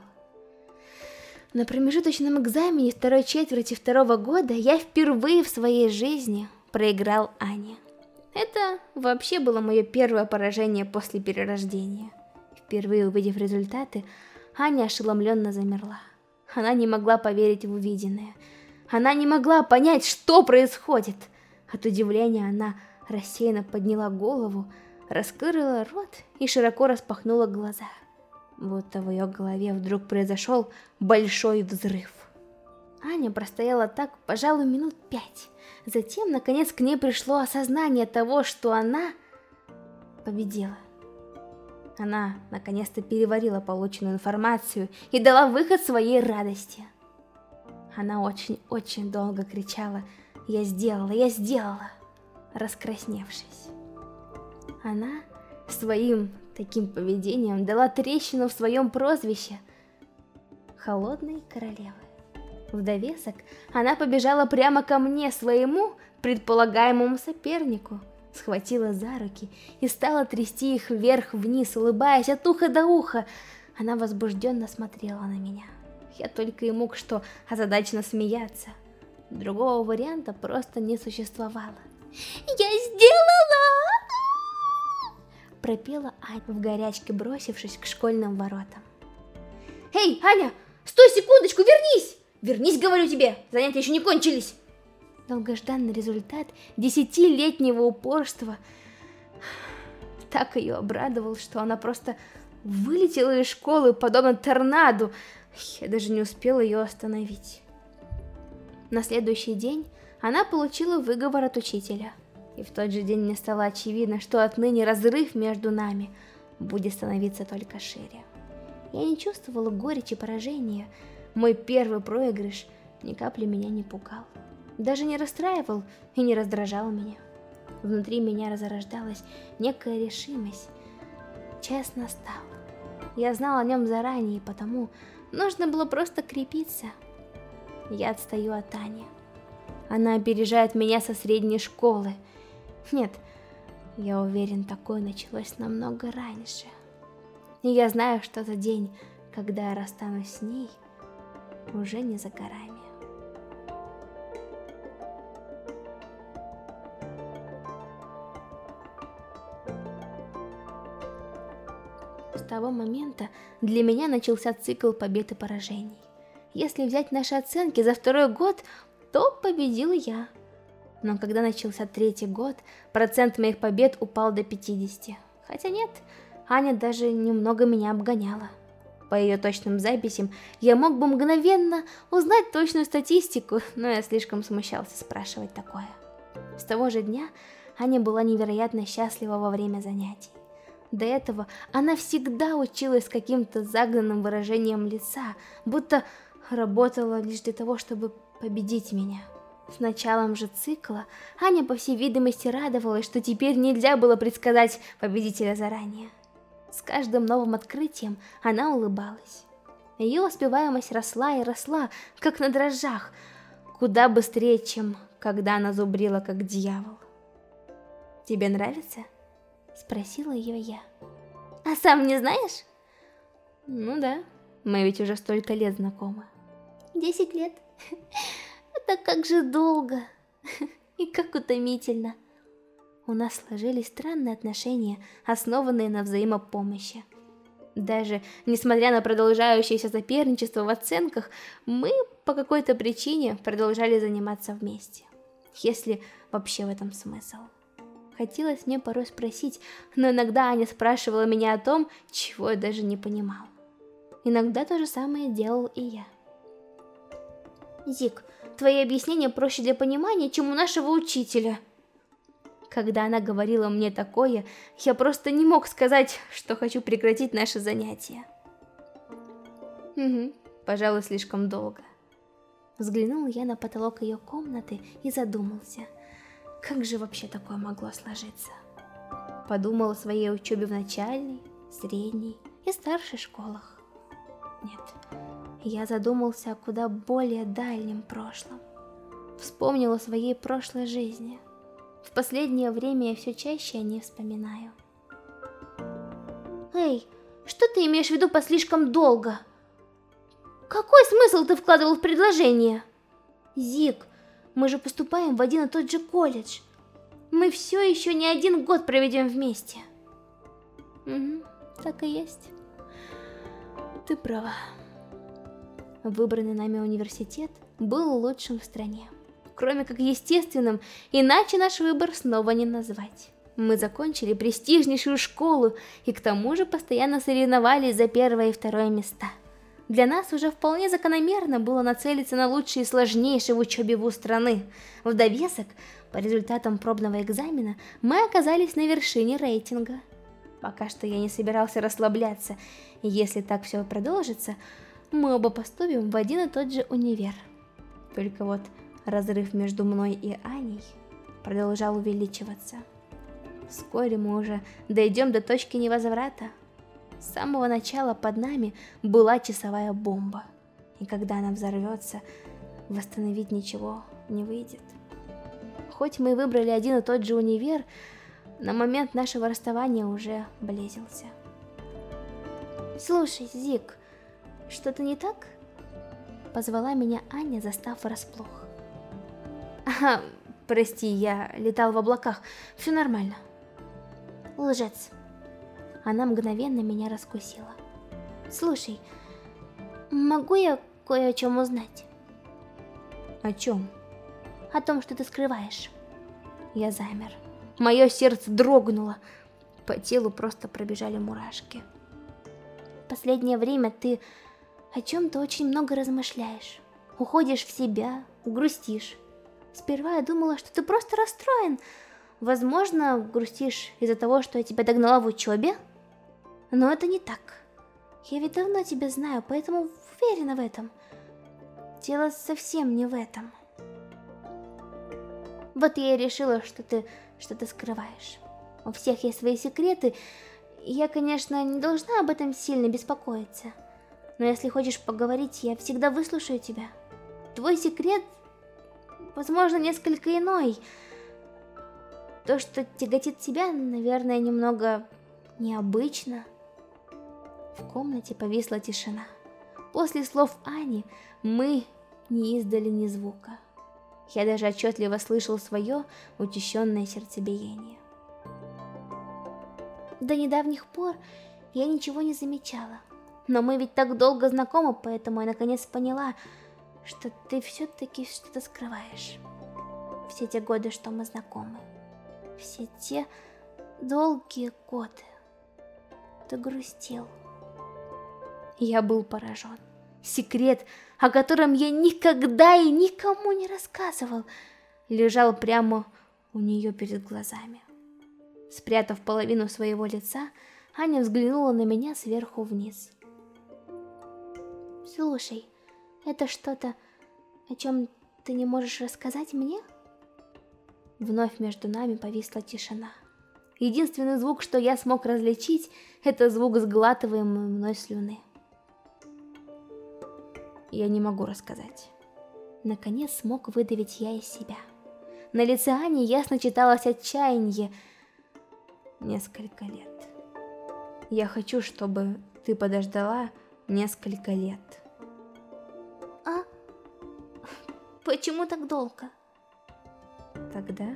На промежуточном экзамене второй четверти второго года я впервые в своей жизни проиграл Ане. Это вообще было мое первое поражение после перерождения. Впервые увидев результаты, Аня ошеломленно замерла. Она не могла поверить в увиденное. Она не могла понять, что происходит. От удивления она рассеянно подняла голову, раскрыла рот и широко распахнула глаза. Будто в ее голове вдруг произошел большой взрыв. Аня простояла так, пожалуй, минут пять. Затем, наконец, к ней пришло осознание того, что она победила. Она, наконец-то, переварила полученную информацию и дала выход своей радости. Она очень-очень долго кричала «Я сделала! Я сделала!», раскрасневшись. Она своим таким поведением дала трещину в своем прозвище «Холодной королевы». В довесок она побежала прямо ко мне, своему предполагаемому сопернику, схватила за руки и стала трясти их вверх-вниз, улыбаясь от уха до уха. Она возбужденно смотрела на меня. Я только и мог что озадаченно смеяться. Другого варианта просто не существовало. «Я сделала!» Пропела Аня в горячке, бросившись к школьным воротам. «Эй, Аня, стой секундочку, вернись! Вернись, говорю тебе, занятия еще не кончились!» Долгожданный результат десятилетнего упорства так ее обрадовал, что она просто вылетела из школы, подобно торнадо. Я даже не успела ее остановить. На следующий день она получила выговор от учителя. И в тот же день мне стало очевидно, что отныне разрыв между нами будет становиться только шире. Я не чувствовала горечи поражения. Мой первый проигрыш ни капли меня не пугал даже не расстраивал и не раздражал меня. Внутри меня разорождалась некая решимость. Честно настал. Я знал о нем заранее, потому нужно было просто крепиться. Я отстаю от Ани. Она опережает меня со средней школы. Нет, я уверен, такое началось намного раньше. И я знаю, что за день, когда я расстанусь с ней, уже не за горами. того момента для меня начался цикл побед и поражений. Если взять наши оценки за второй год, то победил я. Но когда начался третий год, процент моих побед упал до 50. Хотя нет, Аня даже немного меня обгоняла. По ее точным записям я мог бы мгновенно узнать точную статистику, но я слишком смущался спрашивать такое. С того же дня Аня была невероятно счастлива во время занятий. До этого она всегда училась с каким-то загнанным выражением лица, будто работала лишь для того, чтобы победить меня. С началом же цикла Аня, по всей видимости, радовалась, что теперь нельзя было предсказать победителя заранее. С каждым новым открытием она улыбалась. Ее успеваемость росла и росла, как на дрожжах, куда быстрее, чем когда она зубрила, как дьявол. «Тебе нравится?» Спросила ее я. А сам не знаешь? Ну да, мы ведь уже столько лет знакомы. Десять лет? Это как же долго. И как утомительно. У нас сложились странные отношения, основанные на взаимопомощи. Даже несмотря на продолжающееся соперничество в оценках, мы по какой-то причине продолжали заниматься вместе. Если вообще в этом смысл. Хотелось мне порой спросить, но иногда Аня спрашивала меня о том, чего я даже не понимал. Иногда то же самое делал и я. Зик, твои объяснения проще для понимания, чем у нашего учителя. Когда она говорила мне такое, я просто не мог сказать, что хочу прекратить наше занятие. Угу, пожалуй, слишком долго. Взглянул я на потолок ее комнаты и задумался – как же вообще такое могло сложиться? Подумал о своей учебе в начальной, средней и старшей школах. Нет, я задумался о куда более дальнем прошлом. Вспомнил о своей прошлой жизни. В последнее время я все чаще о ней вспоминаю. Эй, что ты имеешь в виду по слишком долго? Какой смысл ты вкладывал в предложение? Зик, мы же поступаем в один и тот же колледж. Мы все еще не один год проведем вместе. Угу, так и есть. Ты права. Выбранный нами университет был лучшим в стране. Кроме как естественным, иначе наш выбор снова не назвать. Мы закончили престижнейшую школу и к тому же постоянно соревновались за первое и второе места. Для нас уже вполне закономерно было нацелиться на лучший и сложнейший в учебе вуз страны. В довесок, по результатам пробного экзамена, мы оказались на вершине рейтинга. Пока что я не собирался расслабляться, и если так все продолжится, мы оба поступим в один и тот же универ. Только вот разрыв между мной и Аней продолжал увеличиваться. Вскоре мы уже дойдем до точки невозврата. С самого начала под нами была часовая бомба. И когда она взорвется, восстановить ничего не выйдет. Хоть мы выбрали один и тот же универ, но момент нашего расставания уже близился. Слушай, Зик, что-то не так? Позвала меня Аня, застав врасплох. Ага, прости, я летал в облаках, все нормально. Лжец. Она мгновенно меня раскусила. Слушай, могу я кое о чем узнать? О чем? О том, что ты скрываешь. Я замер. Мое сердце дрогнуло. По телу просто пробежали мурашки. Последнее время ты о чем-то очень много размышляешь. Уходишь в себя, грустишь. Сперва я думала, что ты просто расстроен. Возможно, грустишь из-за того, что я тебя догнала в учебе. Но это не так. Я ведь давно тебя знаю, поэтому уверена в этом. Дело совсем не в этом. Вот я и решила, что ты что-то скрываешь. У всех есть свои секреты, я, конечно, не должна об этом сильно беспокоиться. Но если хочешь поговорить, я всегда выслушаю тебя. Твой секрет, возможно, несколько иной. То, что тяготит тебя, наверное, немного необычно. В комнате повисла тишина. После слов Ани мы не издали ни звука. Я даже отчетливо слышал свое учащенное сердцебиение. До недавних пор я ничего не замечала. Но мы ведь так долго знакомы, поэтому я наконец поняла, что ты все-таки что-то скрываешь. Все те годы, что мы знакомы. Все те долгие годы. Ты грустил. Я был поражен. Секрет, о котором я никогда и никому не рассказывал, лежал прямо у нее перед глазами. Спрятав половину своего лица, Аня взглянула на меня сверху вниз. «Слушай, это что-то, о чем ты не можешь рассказать мне?» Вновь между нами повисла тишина. Единственный звук, что я смог различить, это звук сглатываемой мной слюны я не могу рассказать. Наконец смог выдавить я из себя. На лице Ани ясно читалось отчаяние. Несколько лет. Я хочу, чтобы ты подождала несколько лет. Почему так долго? Тогда...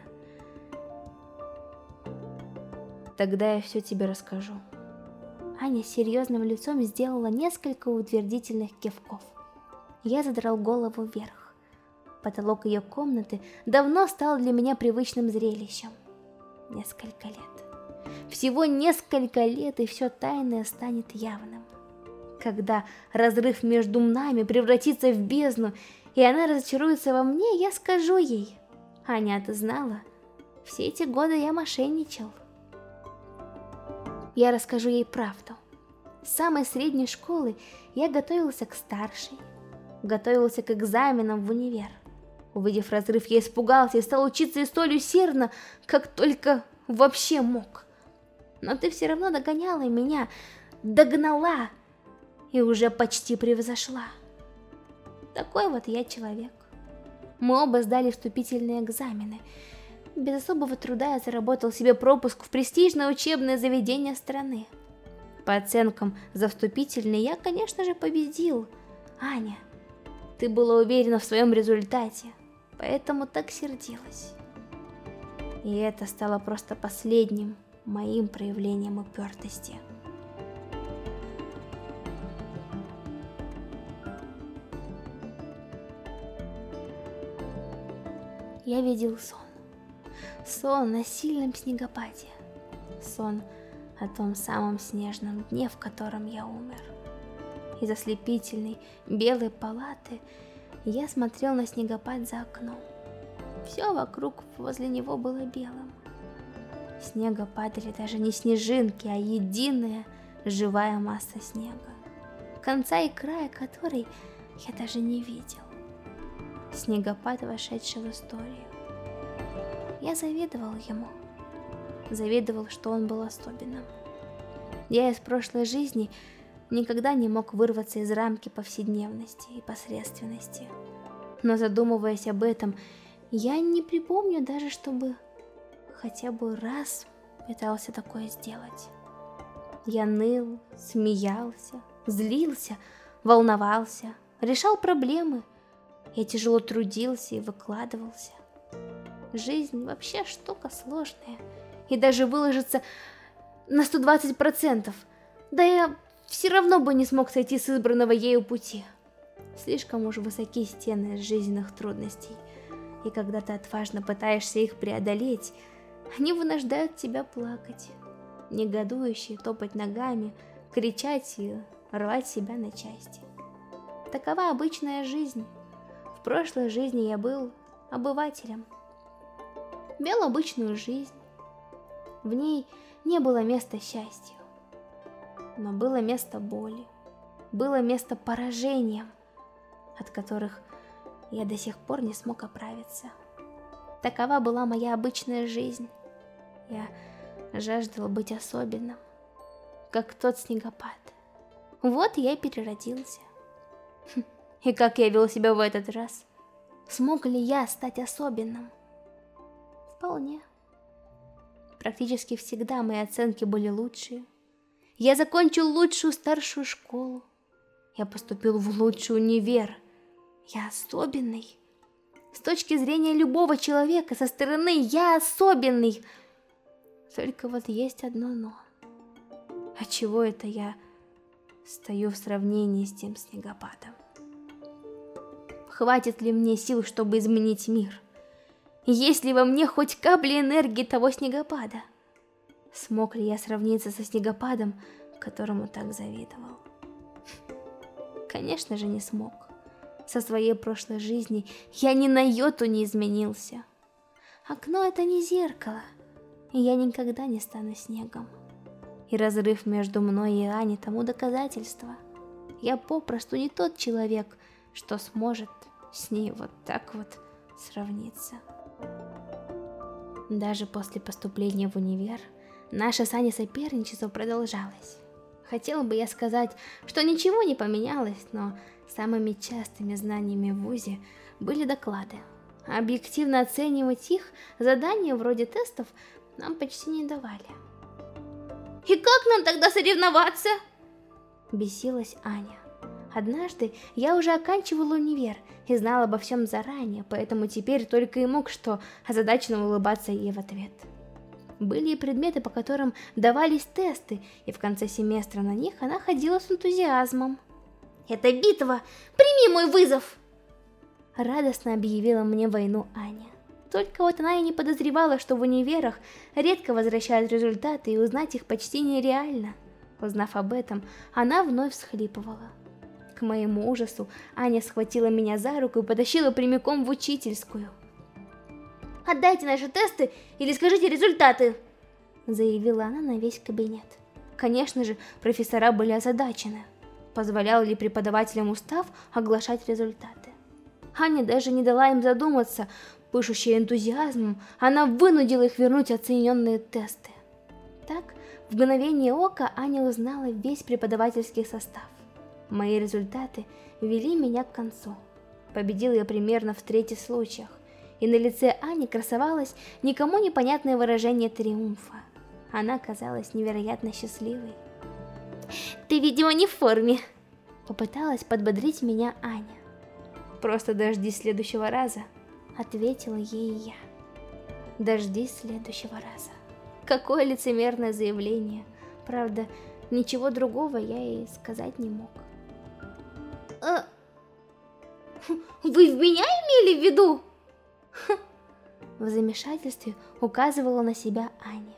Тогда я все тебе расскажу. Аня серьезным лицом сделала несколько утвердительных кивков. Я задрал голову вверх. Потолок ее комнаты давно стал для меня привычным зрелищем. Несколько лет. Всего несколько лет, и все тайное станет явным. Когда разрыв между нами превратится в бездну, и она разочаруется во мне, я скажу ей. Аня, ты знала? Все эти годы я мошенничал. Я расскажу ей правду. С самой средней школы я готовился к старшей, готовился к экзаменам в универ. Увидев разрыв, я испугался и стал учиться и столь усердно, как только вообще мог. Но ты все равно догоняла меня, догнала и уже почти превзошла. Такой вот я человек. Мы оба сдали вступительные экзамены. Без особого труда я заработал себе пропуск в престижное учебное заведение страны. По оценкам за вступительные я, конечно же, победил. Аня, ты была уверена в своем результате, поэтому так сердилась. И это стало просто последним моим проявлением упертости. Я видел сон. Сон на сильном снегопаде. Сон о том самом снежном дне, в котором я умер из ослепительной белой палаты, я смотрел на снегопад за окном. Все вокруг возле него было белым. Снега падали даже не снежинки, а единая живая масса снега, конца и края которой я даже не видел. Снегопад, вошедший в историю. Я завидовал ему. Завидовал, что он был особенным. Я из прошлой жизни никогда не мог вырваться из рамки повседневности и посредственности. Но задумываясь об этом, я не припомню даже, чтобы хотя бы раз пытался такое сделать. Я ныл, смеялся, злился, волновался, решал проблемы. Я тяжело трудился и выкладывался. Жизнь вообще штука сложная. И даже выложиться на 120%. Да я все равно бы не смог сойти с избранного ею пути. Слишком уж высоки стены жизненных трудностей. И когда ты отважно пытаешься их преодолеть, они вынуждают тебя плакать, негодующе топать ногами, кричать и рвать себя на части. Такова обычная жизнь. В прошлой жизни я был обывателем. Вел обычную жизнь. В ней не было места счастью. Но было место боли. Было место поражениям, от которых я до сих пор не смог оправиться. Такова была моя обычная жизнь. Я жаждала быть особенным, как тот снегопад. Вот я и переродился. И как я вел себя в этот раз? Смог ли я стать особенным? Вполне. Практически всегда мои оценки были лучшие. Я закончил лучшую старшую школу. Я поступил в лучший универ. Я особенный. С точки зрения любого человека со стороны я особенный. Только вот есть одно но. А чего это я стою в сравнении с тем снегопадом? Хватит ли мне сил, чтобы изменить мир? Есть ли во мне хоть капли энергии того снегопада? Смог ли я сравниться со снегопадом, которому так завидовал? Конечно же не смог. Со своей прошлой жизни я ни на йоту не изменился. Окно это не зеркало и я никогда не стану снегом. И разрыв между мной и Аней тому доказательство. Я попросту не тот человек, что сможет с ней вот так вот сравниться. Даже после поступления в универ, наше Аней соперничество продолжалось. Хотела бы я сказать, что ничего не поменялось, но самыми частыми знаниями в ВУЗе были доклады. Объективно оценивать их задания вроде тестов нам почти не давали. И как нам тогда соревноваться? Бесилась Аня. Однажды я уже оканчивала универ и знала обо всем заранее, поэтому теперь только и мог что озадаченно улыбаться ей в ответ. Были и предметы, по которым давались тесты, и в конце семестра на них она ходила с энтузиазмом. «Это битва! Прими мой вызов!» Радостно объявила мне войну Аня. Только вот она и не подозревала, что в универах редко возвращают результаты, и узнать их почти нереально. Узнав об этом, она вновь всхлипывала. К моему ужасу, Аня схватила меня за руку и потащила прямиком в учительскую. «Отдайте наши тесты или скажите результаты!» Заявила она на весь кабинет. Конечно же, профессора были озадачены. Позволял ли преподавателям устав оглашать результаты? Аня даже не дала им задуматься, Пышущая энтузиазмом, она вынудила их вернуть оцененные тесты. Так, в мгновение ока Аня узнала весь преподавательский состав. Мои результаты вели меня к концу. Победила я примерно в трети случаях, и на лице Ани красовалось никому непонятное выражение триумфа. Она казалась невероятно счастливой. «Ты, видимо, не в форме», — попыталась подбодрить меня Аня. «Просто дожди следующего раза», ответила ей я. Дождись следующего раза. Какое лицемерное заявление. Правда, ничего другого я и сказать не мог. А... Вы в меня имели в виду? В замешательстве указывала на себя Аня.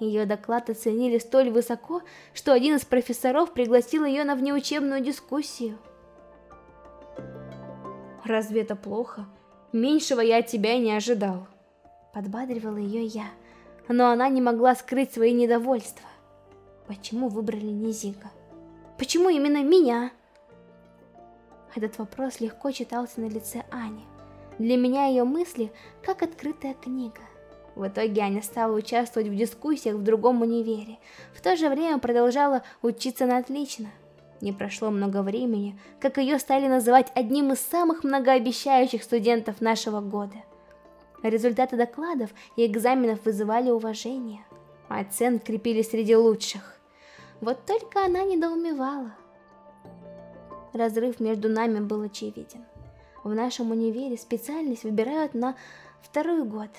Ее доклад оценили столь высоко, что один из профессоров пригласил ее на внеучебную дискуссию. Разве это плохо? Меньшего я от тебя и не ожидал. Подбадривала ее я, но она не могла скрыть свои недовольства. Почему выбрали Низика? Почему именно меня? Этот вопрос легко читался на лице Ани. Для меня ее мысли как открытая книга. В итоге Аня стала участвовать в дискуссиях в другом универе, в то же время продолжала учиться на отлично. Не прошло много времени, как ее стали называть одним из самых многообещающих студентов нашего года. Результаты докладов и экзаменов вызывали уважение. Оценки крепились среди лучших. Вот только она недоумевала. Разрыв между нами был очевиден. В нашем универе специальность выбирают на второй год.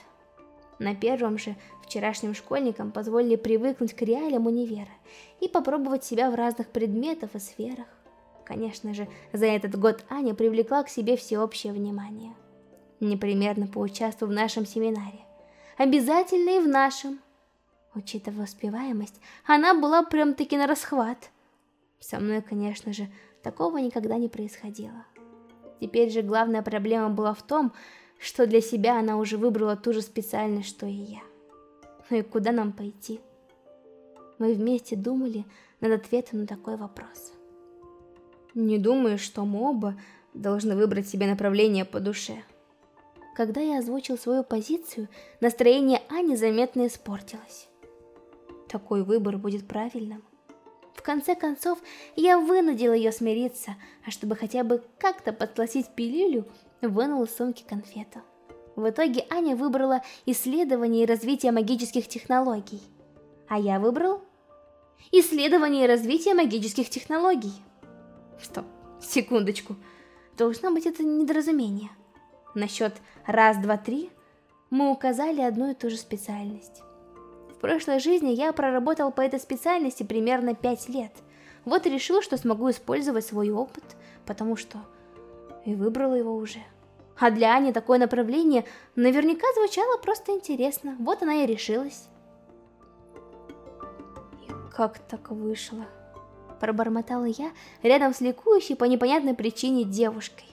На первом же вчерашним школьникам позволили привыкнуть к реалиям универа и попробовать себя в разных предметах и сферах. Конечно же, за этот год Аня привлекла к себе всеобщее внимание. Непримерно поучаствовав в нашем семинаре. Обязательно и в нашем. Учитывая успеваемость, она была прям-таки на расхват. Со мной, конечно же, такого никогда не происходило. Теперь же главная проблема была в том, что для себя она уже выбрала ту же специальность, что и я. Ну и куда нам пойти? Мы вместе думали над ответом на такой вопрос. Не думаю, что мы оба должны выбрать себе направление по душе. Когда я озвучил свою позицию, настроение Ани заметно испортилось. Такой выбор будет правильным. В конце концов, я вынудил ее смириться, а чтобы хотя бы как-то подсластить пилюлю, вынул из сумки конфету. В итоге Аня выбрала исследование и развитие магических технологий. А я выбрал исследование и развитие магических технологий. Стоп, секундочку. Должно быть это недоразумение. Насчет раз, два, три мы указали одну и ту же специальность. В прошлой жизни я проработал по этой специальности примерно 5 лет. Вот и решил, что смогу использовать свой опыт, потому что и выбрала его уже. А для Ани такое направление наверняка звучало просто интересно. Вот она и решилась. И как так вышло? Пробормотала я рядом с ликующей по непонятной причине девушкой.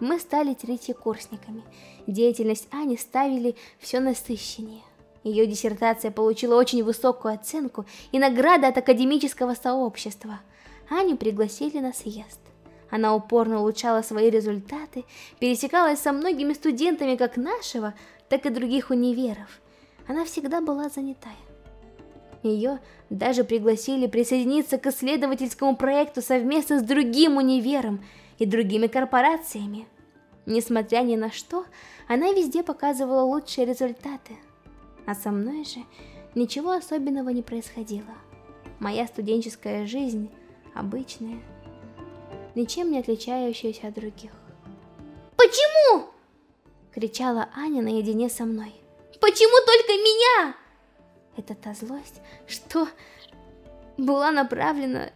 Мы стали третьекурсниками. Деятельность Ани ставили все насыщеннее. Ее диссертация получила очень высокую оценку и награды от академического сообщества. Аню пригласили на съезд. Она упорно улучшала свои результаты, пересекалась со многими студентами как нашего, так и других универов. Она всегда была занятая. Ее даже пригласили присоединиться к исследовательскому проекту совместно с другим универом и другими корпорациями. Несмотря ни на что, она везде показывала лучшие результаты – а со мной же ничего особенного не происходило. Моя студенческая жизнь обычная, ничем не отличающаяся от других. «Почему?» — кричала Аня наедине со мной. «Почему только меня?» Это та злость, что была направлена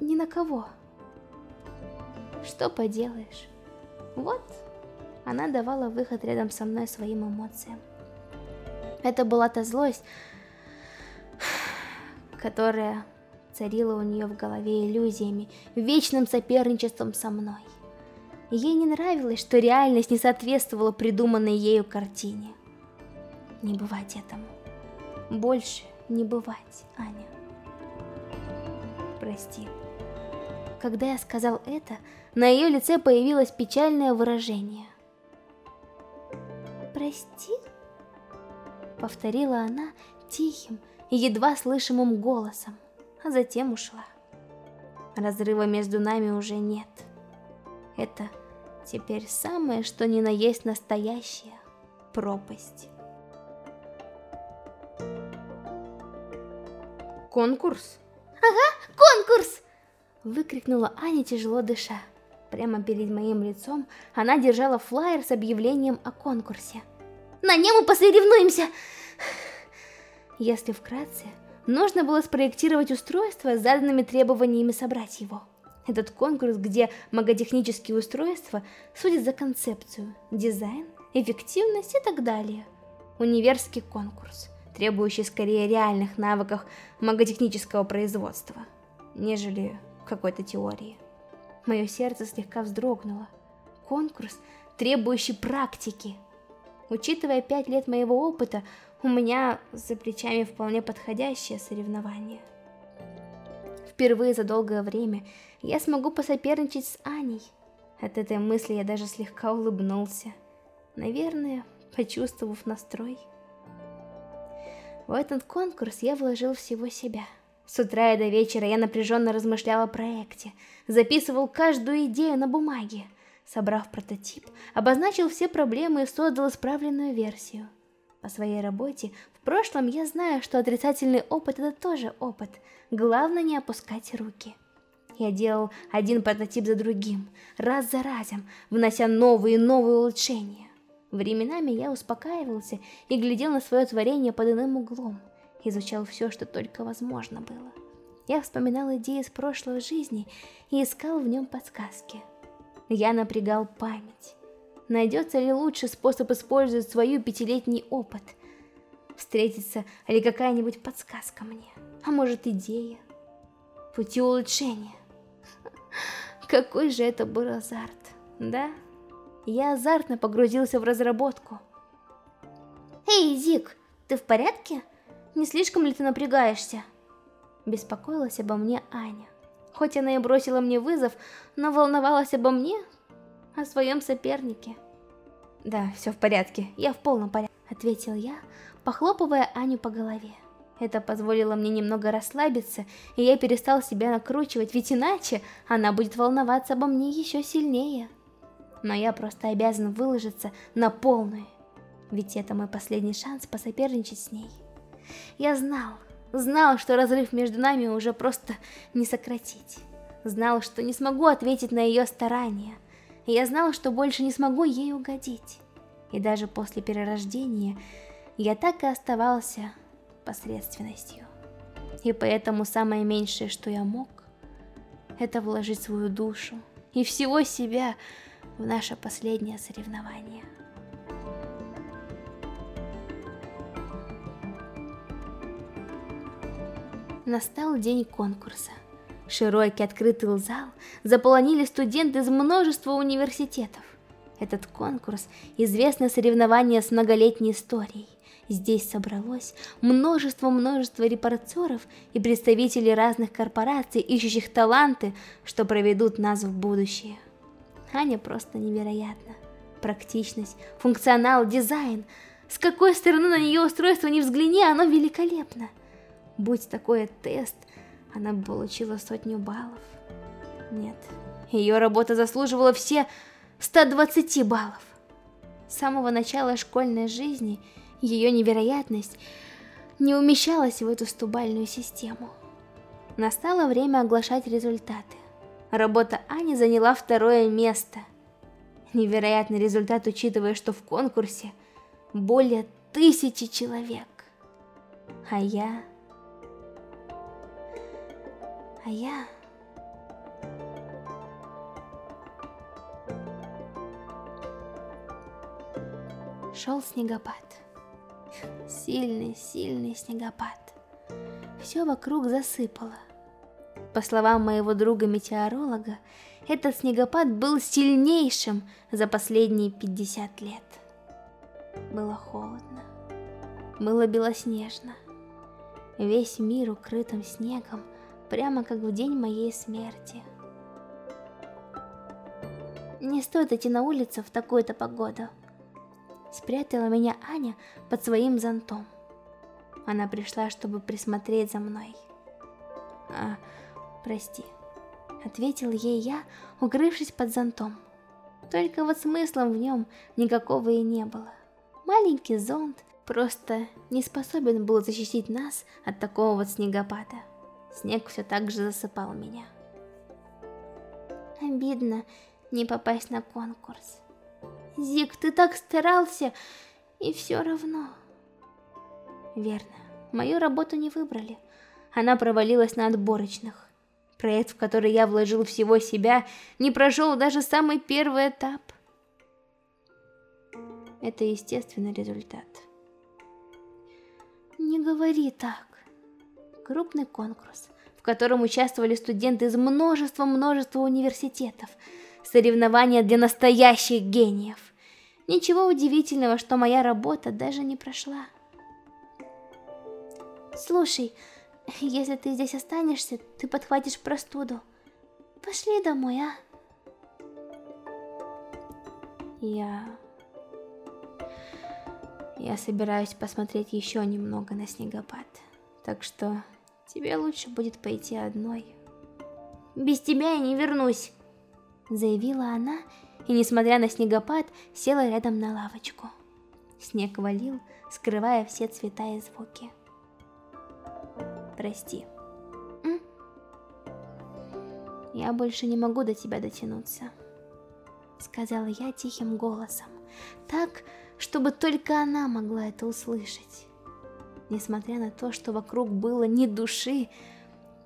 ни на кого. Что поделаешь? Вот, она давала выход рядом со мной своим эмоциям. Это была та злость, которая царила у нее в голове иллюзиями, вечным соперничеством со мной. Ей не нравилось, что реальность не соответствовала придуманной ею картине. Не бывать этому. Больше не бывать, Аня. Прости. Когда я сказал это, на ее лице появилось печальное выражение. Прости? Повторила она тихим и едва слышимым голосом, а затем ушла. Разрыва между нами уже нет. Это теперь самое, что ни на есть настоящая пропасть. Конкурс? Ага, конкурс! Выкрикнула Аня, тяжело дыша. Прямо перед моим лицом она держала флаер с объявлением о конкурсе. На нем мы посоревнуемся. Если вкратце, нужно было спроектировать устройство с заданными требованиями собрать его. Этот конкурс, где маготехнические устройства судят за концепцию, дизайн, эффективность и так далее. Универский конкурс, требующий скорее реальных навыков маготехнического производства, нежели какой-то теории. Мое сердце слегка вздрогнуло. Конкурс, требующий практики, Учитывая пять лет моего опыта, у меня за плечами вполне подходящее соревнование. Впервые за долгое время я смогу посоперничать с Аней. От этой мысли я даже слегка улыбнулся. Наверное, почувствовав настрой. В этот конкурс я вложил всего себя. С утра и до вечера я напряженно размышлял о проекте, записывал каждую идею на бумаге, Собрав прототип, обозначил все проблемы и создал исправленную версию. по своей работе, в прошлом я знаю, что отрицательный опыт это тоже опыт. Главное не опускать руки. Я делал один прототип за другим, раз за разом, внося новые и новые улучшения. Временами я успокаивался и глядел на свое творение под иным углом, изучал все, что только возможно было. Я вспоминал идеи из прошлой жизни и искал в нем подсказки. Я напрягал память. Найдется ли лучший способ использовать свою пятилетний опыт? Встретится ли какая-нибудь подсказка мне? А может идея? Пути улучшения? Какой же это был азарт, да? Я азартно погрузился в разработку. Эй, Зик, ты в порядке? Не слишком ли ты напрягаешься? Беспокоилась обо мне Аня. Хоть она и бросила мне вызов, но волновалась обо мне, о своем сопернике. «Да, все в порядке, я в полном порядке», — ответил я, похлопывая Аню по голове. Это позволило мне немного расслабиться, и я перестал себя накручивать, ведь иначе она будет волноваться обо мне еще сильнее. Но я просто обязан выложиться на полную, ведь это мой последний шанс посоперничать с ней. Я знал, знал, что разрыв между нами уже просто не сократить. Знал, что не смогу ответить на ее старания. Я знал, что больше не смогу ей угодить. И даже после перерождения я так и оставался посредственностью. И поэтому самое меньшее, что я мог, это вложить свою душу и всего себя в наше последнее соревнование. Настал день конкурса. Широкий открытый зал заполонили студенты из множества университетов. Этот конкурс – известное соревнование с многолетней историей. Здесь собралось множество-множество репортеров и представителей разных корпораций, ищущих таланты, что проведут нас в будущее. Аня просто невероятна. Практичность, функционал, дизайн. С какой стороны на нее устройство не взгляни, оно великолепно. Будь такой тест, она бы получила сотню баллов. Нет, ее работа заслуживала все 120 баллов. С самого начала школьной жизни ее невероятность не умещалась в эту стубальную систему. Настало время оглашать результаты. Работа Ани заняла второе место. Невероятный результат, учитывая, что в конкурсе более тысячи человек. А я... А я... Шел снегопад. Сильный, сильный снегопад. Все вокруг засыпало. По словам моего друга-метеоролога, этот снегопад был сильнейшим за последние 50 лет. Было холодно. Было белоснежно. Весь мир укрытым снегом, прямо как в день моей смерти. Не стоит идти на улицу в такую-то погоду. Спрятала меня Аня под своим зонтом. Она пришла, чтобы присмотреть за мной. А, прости. Ответил ей я, укрывшись под зонтом. Только вот смыслом в нем никакого и не было. Маленький зонт просто не способен был защитить нас от такого вот снегопада. Снег все так же засыпал меня. Обидно не попасть на конкурс. Зик, ты так старался, и все равно. Верно, мою работу не выбрали. Она провалилась на отборочных. Проект, в который я вложил всего себя, не прошел даже самый первый этап. Это естественный результат. Не говори так. Крупный конкурс, в котором участвовали студенты из множества-множества университетов – Соревнования для настоящих гениев. Ничего удивительного, что моя работа даже не прошла. Слушай, если ты здесь останешься, ты подхватишь простуду. Пошли домой, а? Я... Я собираюсь посмотреть еще немного на снегопад. Так что тебе лучше будет пойти одной. Без тебя я не вернусь заявила она и, несмотря на снегопад, села рядом на лавочку. Снег валил, скрывая все цвета и звуки. Прости. М? Я больше не могу до тебя дотянуться. Сказала я тихим голосом. Так, чтобы только она могла это услышать. Несмотря на то, что вокруг было ни души,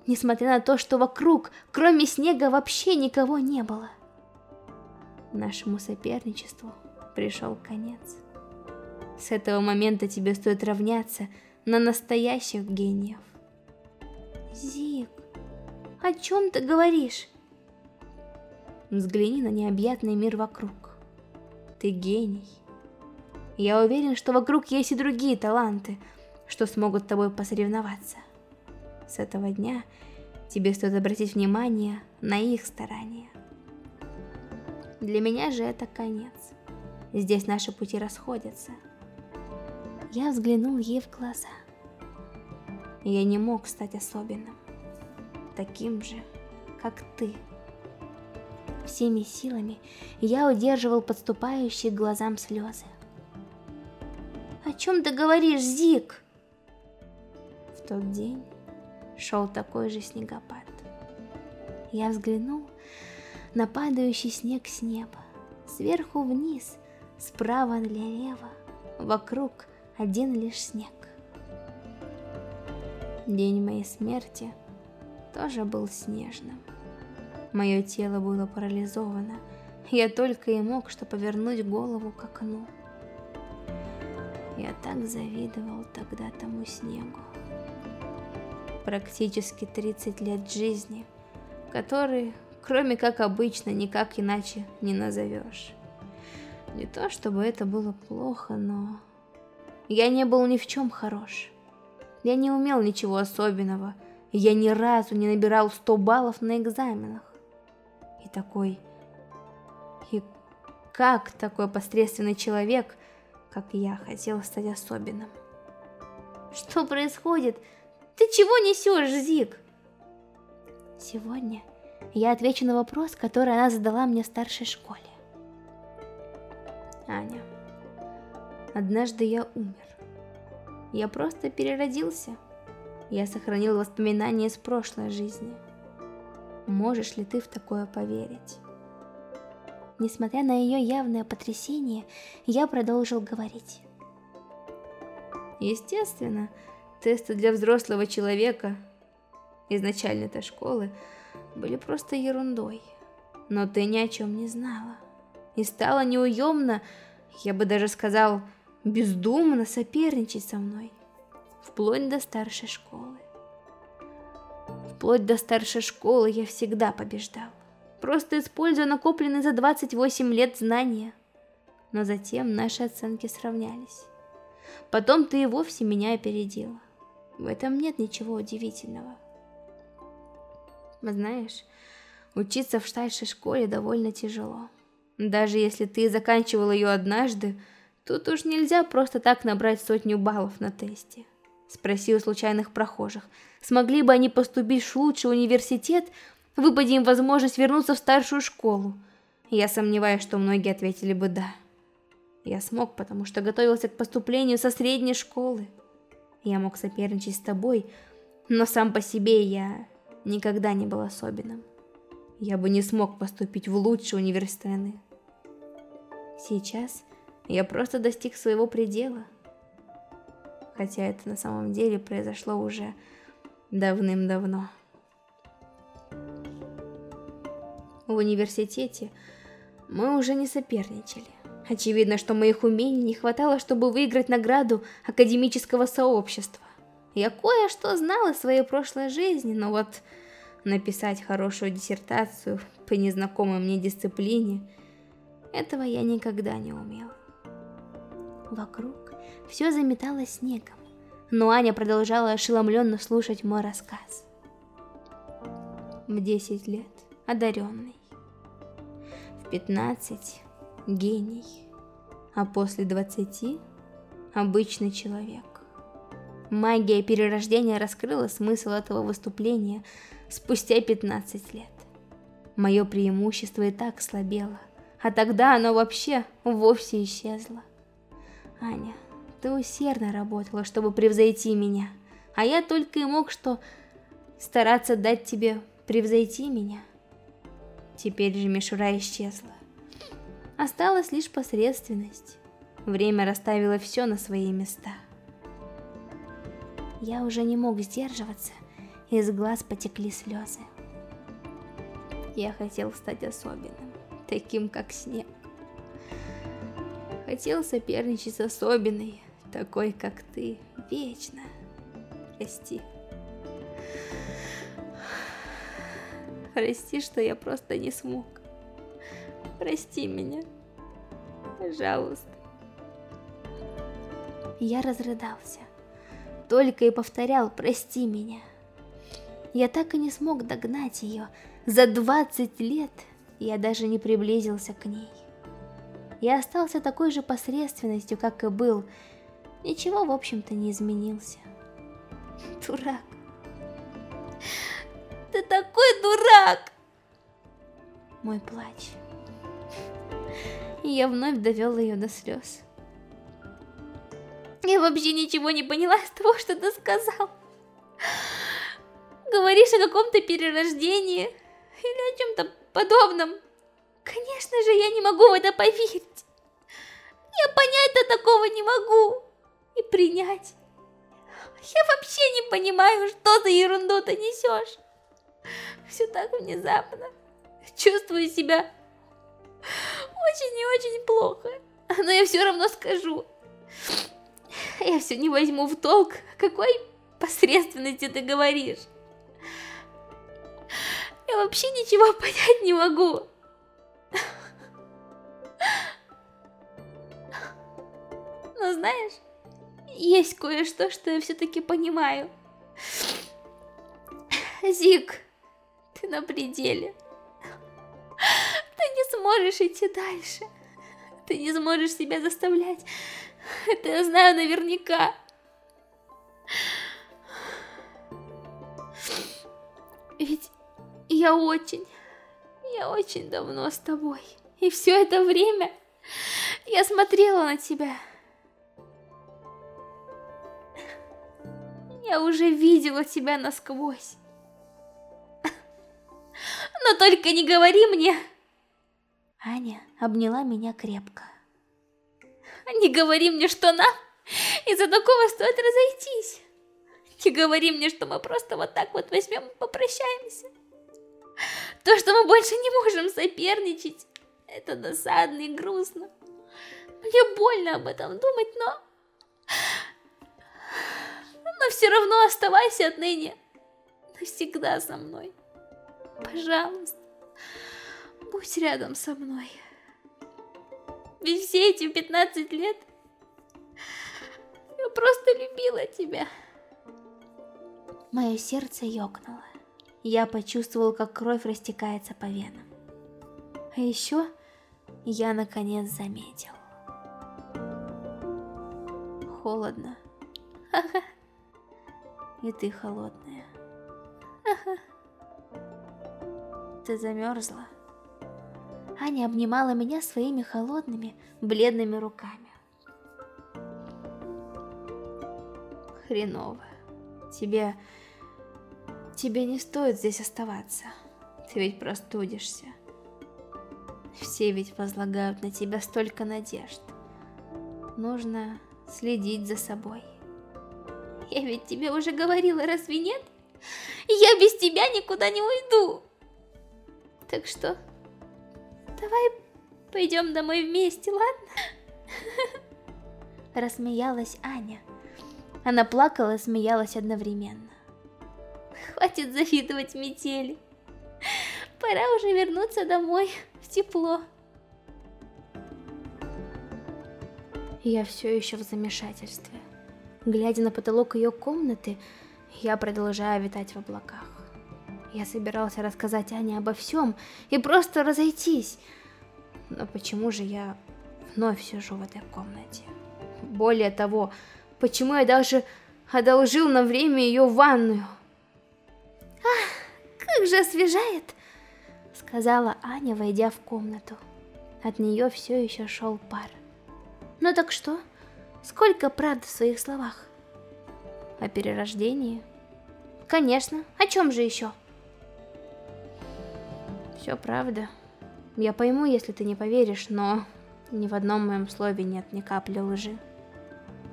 несмотря на то, что вокруг, кроме снега, вообще никого не было. Нашему соперничеству пришел конец. С этого момента тебе стоит равняться на настоящих гениев. Зик, о чем ты говоришь? Взгляни на необъятный мир вокруг. Ты гений. Я уверен, что вокруг есть и другие таланты, что смогут с тобой посоревноваться. С этого дня тебе стоит обратить внимание на их старания. Для меня же это конец. Здесь наши пути расходятся. Я взглянул ей в глаза. Я не мог стать особенным, таким же, как ты. Всеми силами я удерживал подступающие к глазам слезы. О чем ты говоришь, Зик? Тот день шел такой же снегопад. Я взглянул на падающий снег с неба, сверху вниз, справа налево, вокруг один лишь снег. День моей смерти тоже был снежным. Мое тело было парализовано, я только и мог что повернуть голову к окну. Я так завидовал тогда тому снегу. Практически 30 лет жизни, которые, кроме как обычно, никак иначе не назовешь. Не то чтобы это было плохо, но... Я не был ни в чем хорош. Я не умел ничего особенного. Я ни разу не набирал 100 баллов на экзаменах. И такой... И как такой посредственный человек, как я, хотел стать особенным? Что происходит? Ты чего несешь, Зик? Сегодня я отвечу на вопрос, который она задала мне в старшей школе. Аня, однажды я умер. Я просто переродился. Я сохранил воспоминания из прошлой жизни. Можешь ли ты в такое поверить? Несмотря на ее явное потрясение, я продолжил говорить. Естественно, тесты для взрослого человека из начальной-то школы были просто ерундой. Но ты ни о чем не знала. И стало неуемно, я бы даже сказал, бездумно соперничать со мной. Вплоть до старшей школы. Вплоть до старшей школы я всегда побеждал. Просто используя накопленные за 28 лет знания. Но затем наши оценки сравнялись. Потом ты и вовсе меня опередила. В этом нет ничего удивительного. Знаешь, учиться в старшей школе довольно тяжело. Даже если ты заканчивал ее однажды, тут уж нельзя просто так набрать сотню баллов на тесте. Спроси у случайных прохожих, смогли бы они поступить в лучший университет, выпади им возможность вернуться в старшую школу. Я сомневаюсь, что многие ответили бы «да». Я смог, потому что готовился к поступлению со средней школы. Я мог соперничать с тобой, но сам по себе я никогда не был особенным. Я бы не смог поступить в лучший университет страны. Сейчас я просто достиг своего предела. Хотя это на самом деле произошло уже давным-давно. В университете мы уже не соперничали. Очевидно, что моих умений не хватало, чтобы выиграть награду академического сообщества. Я кое-что знала о своей прошлой жизни, но вот написать хорошую диссертацию по незнакомой мне дисциплине, этого я никогда не умел. Вокруг все заметалось снегом, но Аня продолжала ошеломленно слушать мой рассказ. В 10 лет одаренный, в 15 гений, а после 20 обычный человек. Магия перерождения раскрыла смысл этого выступления спустя 15 лет. Мое преимущество и так слабело, а тогда оно вообще вовсе исчезло. Аня, ты усердно работала, чтобы превзойти меня, а я только и мог что стараться дать тебе превзойти меня. Теперь же мишура исчезла. Осталась лишь посредственность. Время расставило все на свои места. Я уже не мог сдерживаться, из глаз потекли слезы. Я хотел стать особенным, таким как снег. Хотел соперничать с особенной, такой как ты, вечно. Прости. Прости, что я просто не смог. Прости меня. Пожалуйста. Я разрыдался. Только и повторял «прости меня». Я так и не смог догнать ее. За 20 лет я даже не приблизился к ней. Я остался такой же посредственностью, как и был. Ничего, в общем-то, не изменился. Дурак. Ты такой дурак! Мой плач. И я вновь довел ее до слез. Я вообще ничего не поняла из того, что ты сказал. Говоришь о каком-то перерождении или о чем-то подобном. Конечно же, я не могу в это поверить. Я понять-то такого не могу. И принять. Я вообще не понимаю, что за ерунду ты несешь. Все так внезапно. Чувствую себя очень и очень плохо. Но я все равно скажу. Я все не возьму в толк, какой посредственности ты говоришь. Я вообще ничего понять не могу. Но знаешь, есть кое-что, что я все-таки понимаю. Зик, ты на пределе. Сможешь идти дальше. Ты не сможешь себя заставлять. Это я знаю наверняка. Ведь я очень, я очень давно с тобой. И все это время я смотрела на тебя. Я уже видела тебя насквозь. Но только не говори мне. Аня обняла меня крепко. Не говори мне, что нам из-за такого стоит разойтись. Не говори мне, что мы просто вот так вот возьмем и попрощаемся. То, что мы больше не можем соперничать, это досадно и грустно. Мне больно об этом думать, но... Но все равно оставайся отныне навсегда со мной. Пожалуйста, будь рядом со мной. Ведь все эти 15 лет я просто любила тебя. Мое сердце ёкнуло. Я почувствовал, как кровь растекается по венам. А еще я наконец заметил. Холодно. Ха-ха. И ты холодная. Ха-ха. Ты замерзла. Аня обнимала меня своими холодными, бледными руками. Хреново. Тебе... Тебе не стоит здесь оставаться. Ты ведь простудишься. Все ведь возлагают на тебя столько надежд. Нужно следить за собой. Я ведь тебе уже говорила, разве нет? Я без тебя никуда не уйду. Так что, давай пойдем домой вместе, ладно? Рассмеялась Аня. Она плакала и смеялась одновременно. Хватит завидовать метели. Пора уже вернуться домой, в тепло. Я все еще в замешательстве. Глядя на потолок ее комнаты, я продолжаю витать в облаках. Я собирался рассказать Ане обо всем и просто разойтись. Но почему же я вновь сижу в этой комнате? Более того, почему я даже одолжил на время ее ванную? Ах, как же освежает, сказала Аня, войдя в комнату. От нее все еще шел пар. Ну так что? сколько правды в своих словах. О перерождении? Конечно, о чем же еще? Все правда. Я пойму, если ты не поверишь, но ни в одном моем слове нет ни капли лжи.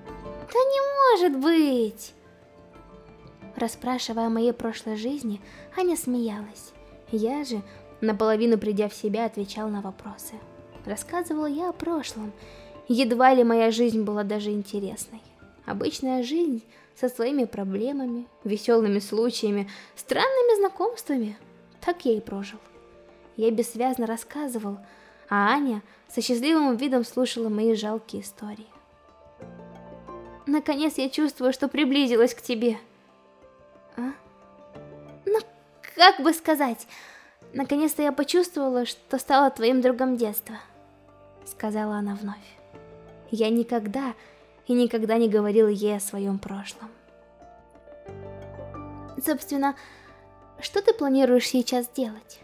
Да не может быть! Расспрашивая о моей прошлой жизни, Аня смеялась. Я же, наполовину придя в себя, отвечал на вопросы. Рассказывала я о прошлом. Едва ли моя жизнь была даже интересной. Обычная жизнь со своими проблемами, веселыми случаями, странными знакомствами. Так я и прожил. Я бессвязно рассказывал, а Аня со счастливым видом слушала мои жалкие истории. Наконец я чувствую, что приблизилась к тебе. А? Ну, как бы сказать... Наконец-то я почувствовала, что стала твоим другом детства. Сказала она вновь. Я никогда и никогда не говорила ей о своем прошлом. Собственно, что ты планируешь сейчас делать?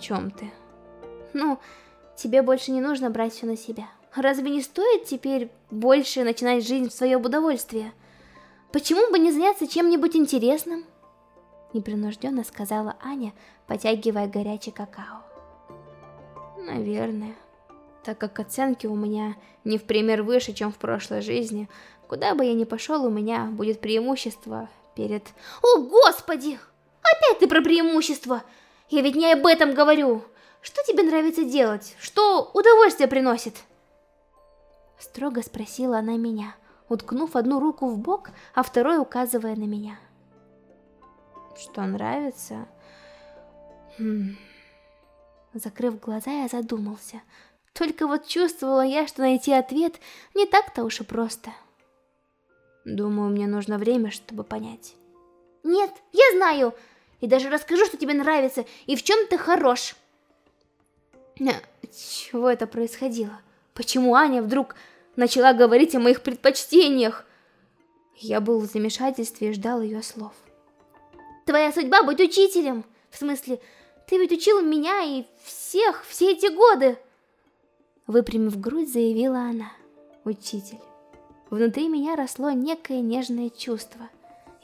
Чем ты? Ну, тебе больше не нужно брать все на себя. Разве не стоит теперь больше начинать жизнь в свое удовольствие? Почему бы не заняться чем-нибудь интересным? Непринужденно сказала Аня, потягивая горячий какао. Наверное. Так как оценки у меня не в пример выше, чем в прошлой жизни, куда бы я ни пошел, у меня будет преимущество перед... О, господи! Опять ты про преимущество! Я ведь не об этом говорю! Что тебе нравится делать? Что удовольствие приносит? Строго спросила она меня, уткнув одну руку в бок, а второй указывая на меня. Что нравится? Хм... Закрыв глаза, я задумался. Только вот чувствовала я, что найти ответ не так-то уж и просто. Думаю, мне нужно время, чтобы понять. Нет, я знаю! И даже расскажу, что тебе нравится и в чем ты хорош. Чего это происходило? Почему Аня вдруг начала говорить о моих предпочтениях? Я был в замешательстве и ждал ее слов. Твоя судьба быть учителем. В смысле, ты ведь учил меня и всех все эти годы. Выпрямив грудь, заявила она. Учитель. Внутри меня росло некое нежное чувство.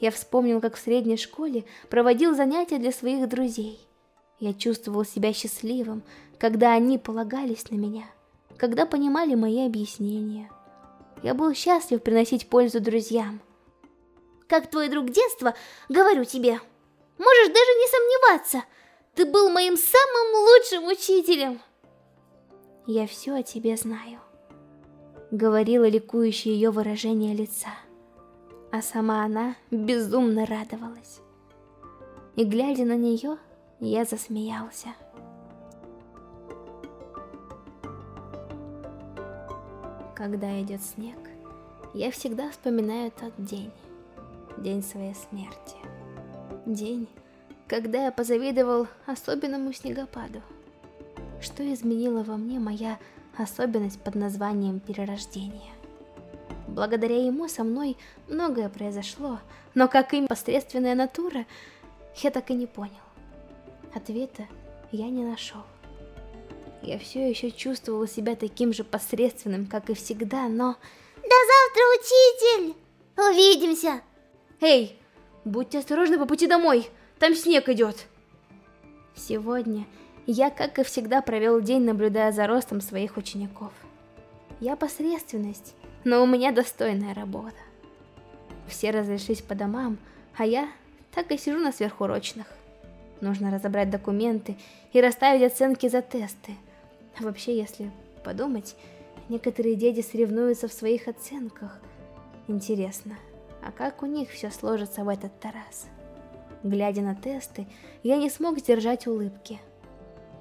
Я вспомнил, как в средней школе проводил занятия для своих друзей. Я чувствовал себя счастливым, когда они полагались на меня, когда понимали мои объяснения. Я был счастлив приносить пользу друзьям. Как твой друг детства, говорю тебе, можешь даже не сомневаться, ты был моим самым лучшим учителем. Я все о тебе знаю, говорила ликующее ее выражение лица, а сама она безумно радовалась. И глядя на нее, я засмеялся. Когда идет снег, я всегда вспоминаю тот день, день своей смерти. День, когда я позавидовал особенному снегопаду. Что изменила во мне моя особенность под названием перерождение? Благодаря ему со мной многое произошло, но как им посредственная натура, я так и не понял. Ответа я не нашел. Я все еще чувствовала себя таким же посредственным, как и всегда, но... До завтра, учитель! Увидимся! Эй, будьте осторожны по пути домой, там снег идет. Сегодня я, как и всегда, провел день, наблюдая за ростом своих учеников. Я посредственность, но у меня достойная работа. Все разошлись по домам, а я так и сижу на сверхурочных. Нужно разобрать документы и расставить оценки за тесты. Вообще, если подумать, некоторые дети соревнуются в своих оценках. Интересно, а как у них все сложится в этот раз? Глядя на тесты, я не смог сдержать улыбки.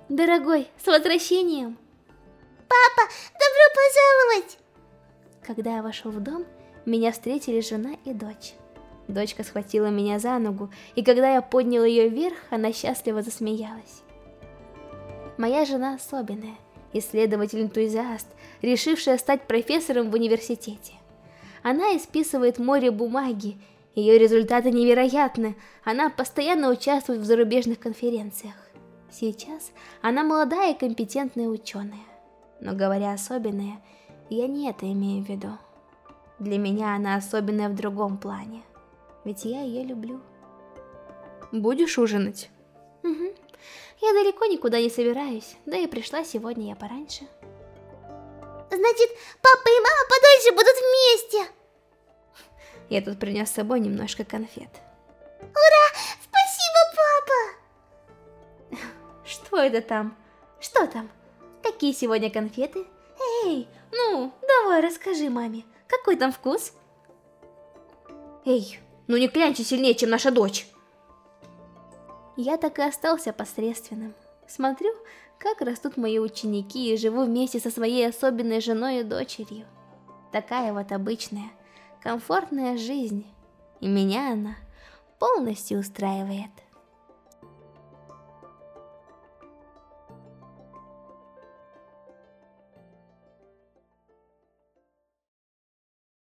Дорогой, с возвращением! Папа, добро пожаловать! Когда я вошел в дом, меня встретили жена и дочь. Дочка схватила меня за ногу, и когда я поднял ее вверх, она счастливо засмеялась. Моя жена особенная, исследователь-энтузиаст, решившая стать профессором в университете. Она исписывает море бумаги, ее результаты невероятны, она постоянно участвует в зарубежных конференциях. Сейчас она молодая и компетентная ученая. Но говоря особенная, Я не это имею в виду. Для меня она особенная в другом плане. Ведь я ее люблю. Будешь ужинать? Угу. Я далеко никуда не собираюсь, да и пришла сегодня я пораньше. Значит, папа и мама подольше будут вместе. Я тут принес с собой немножко конфет. Ура! Спасибо, папа! Что это там? Что там? Какие сегодня конфеты? Эй, ну, давай расскажи маме, какой там вкус? Эй, ну не клянчи сильнее, чем наша дочь. Я так и остался посредственным. Смотрю, как растут мои ученики и живу вместе со своей особенной женой и дочерью. Такая вот обычная, комфортная жизнь. И меня она полностью устраивает.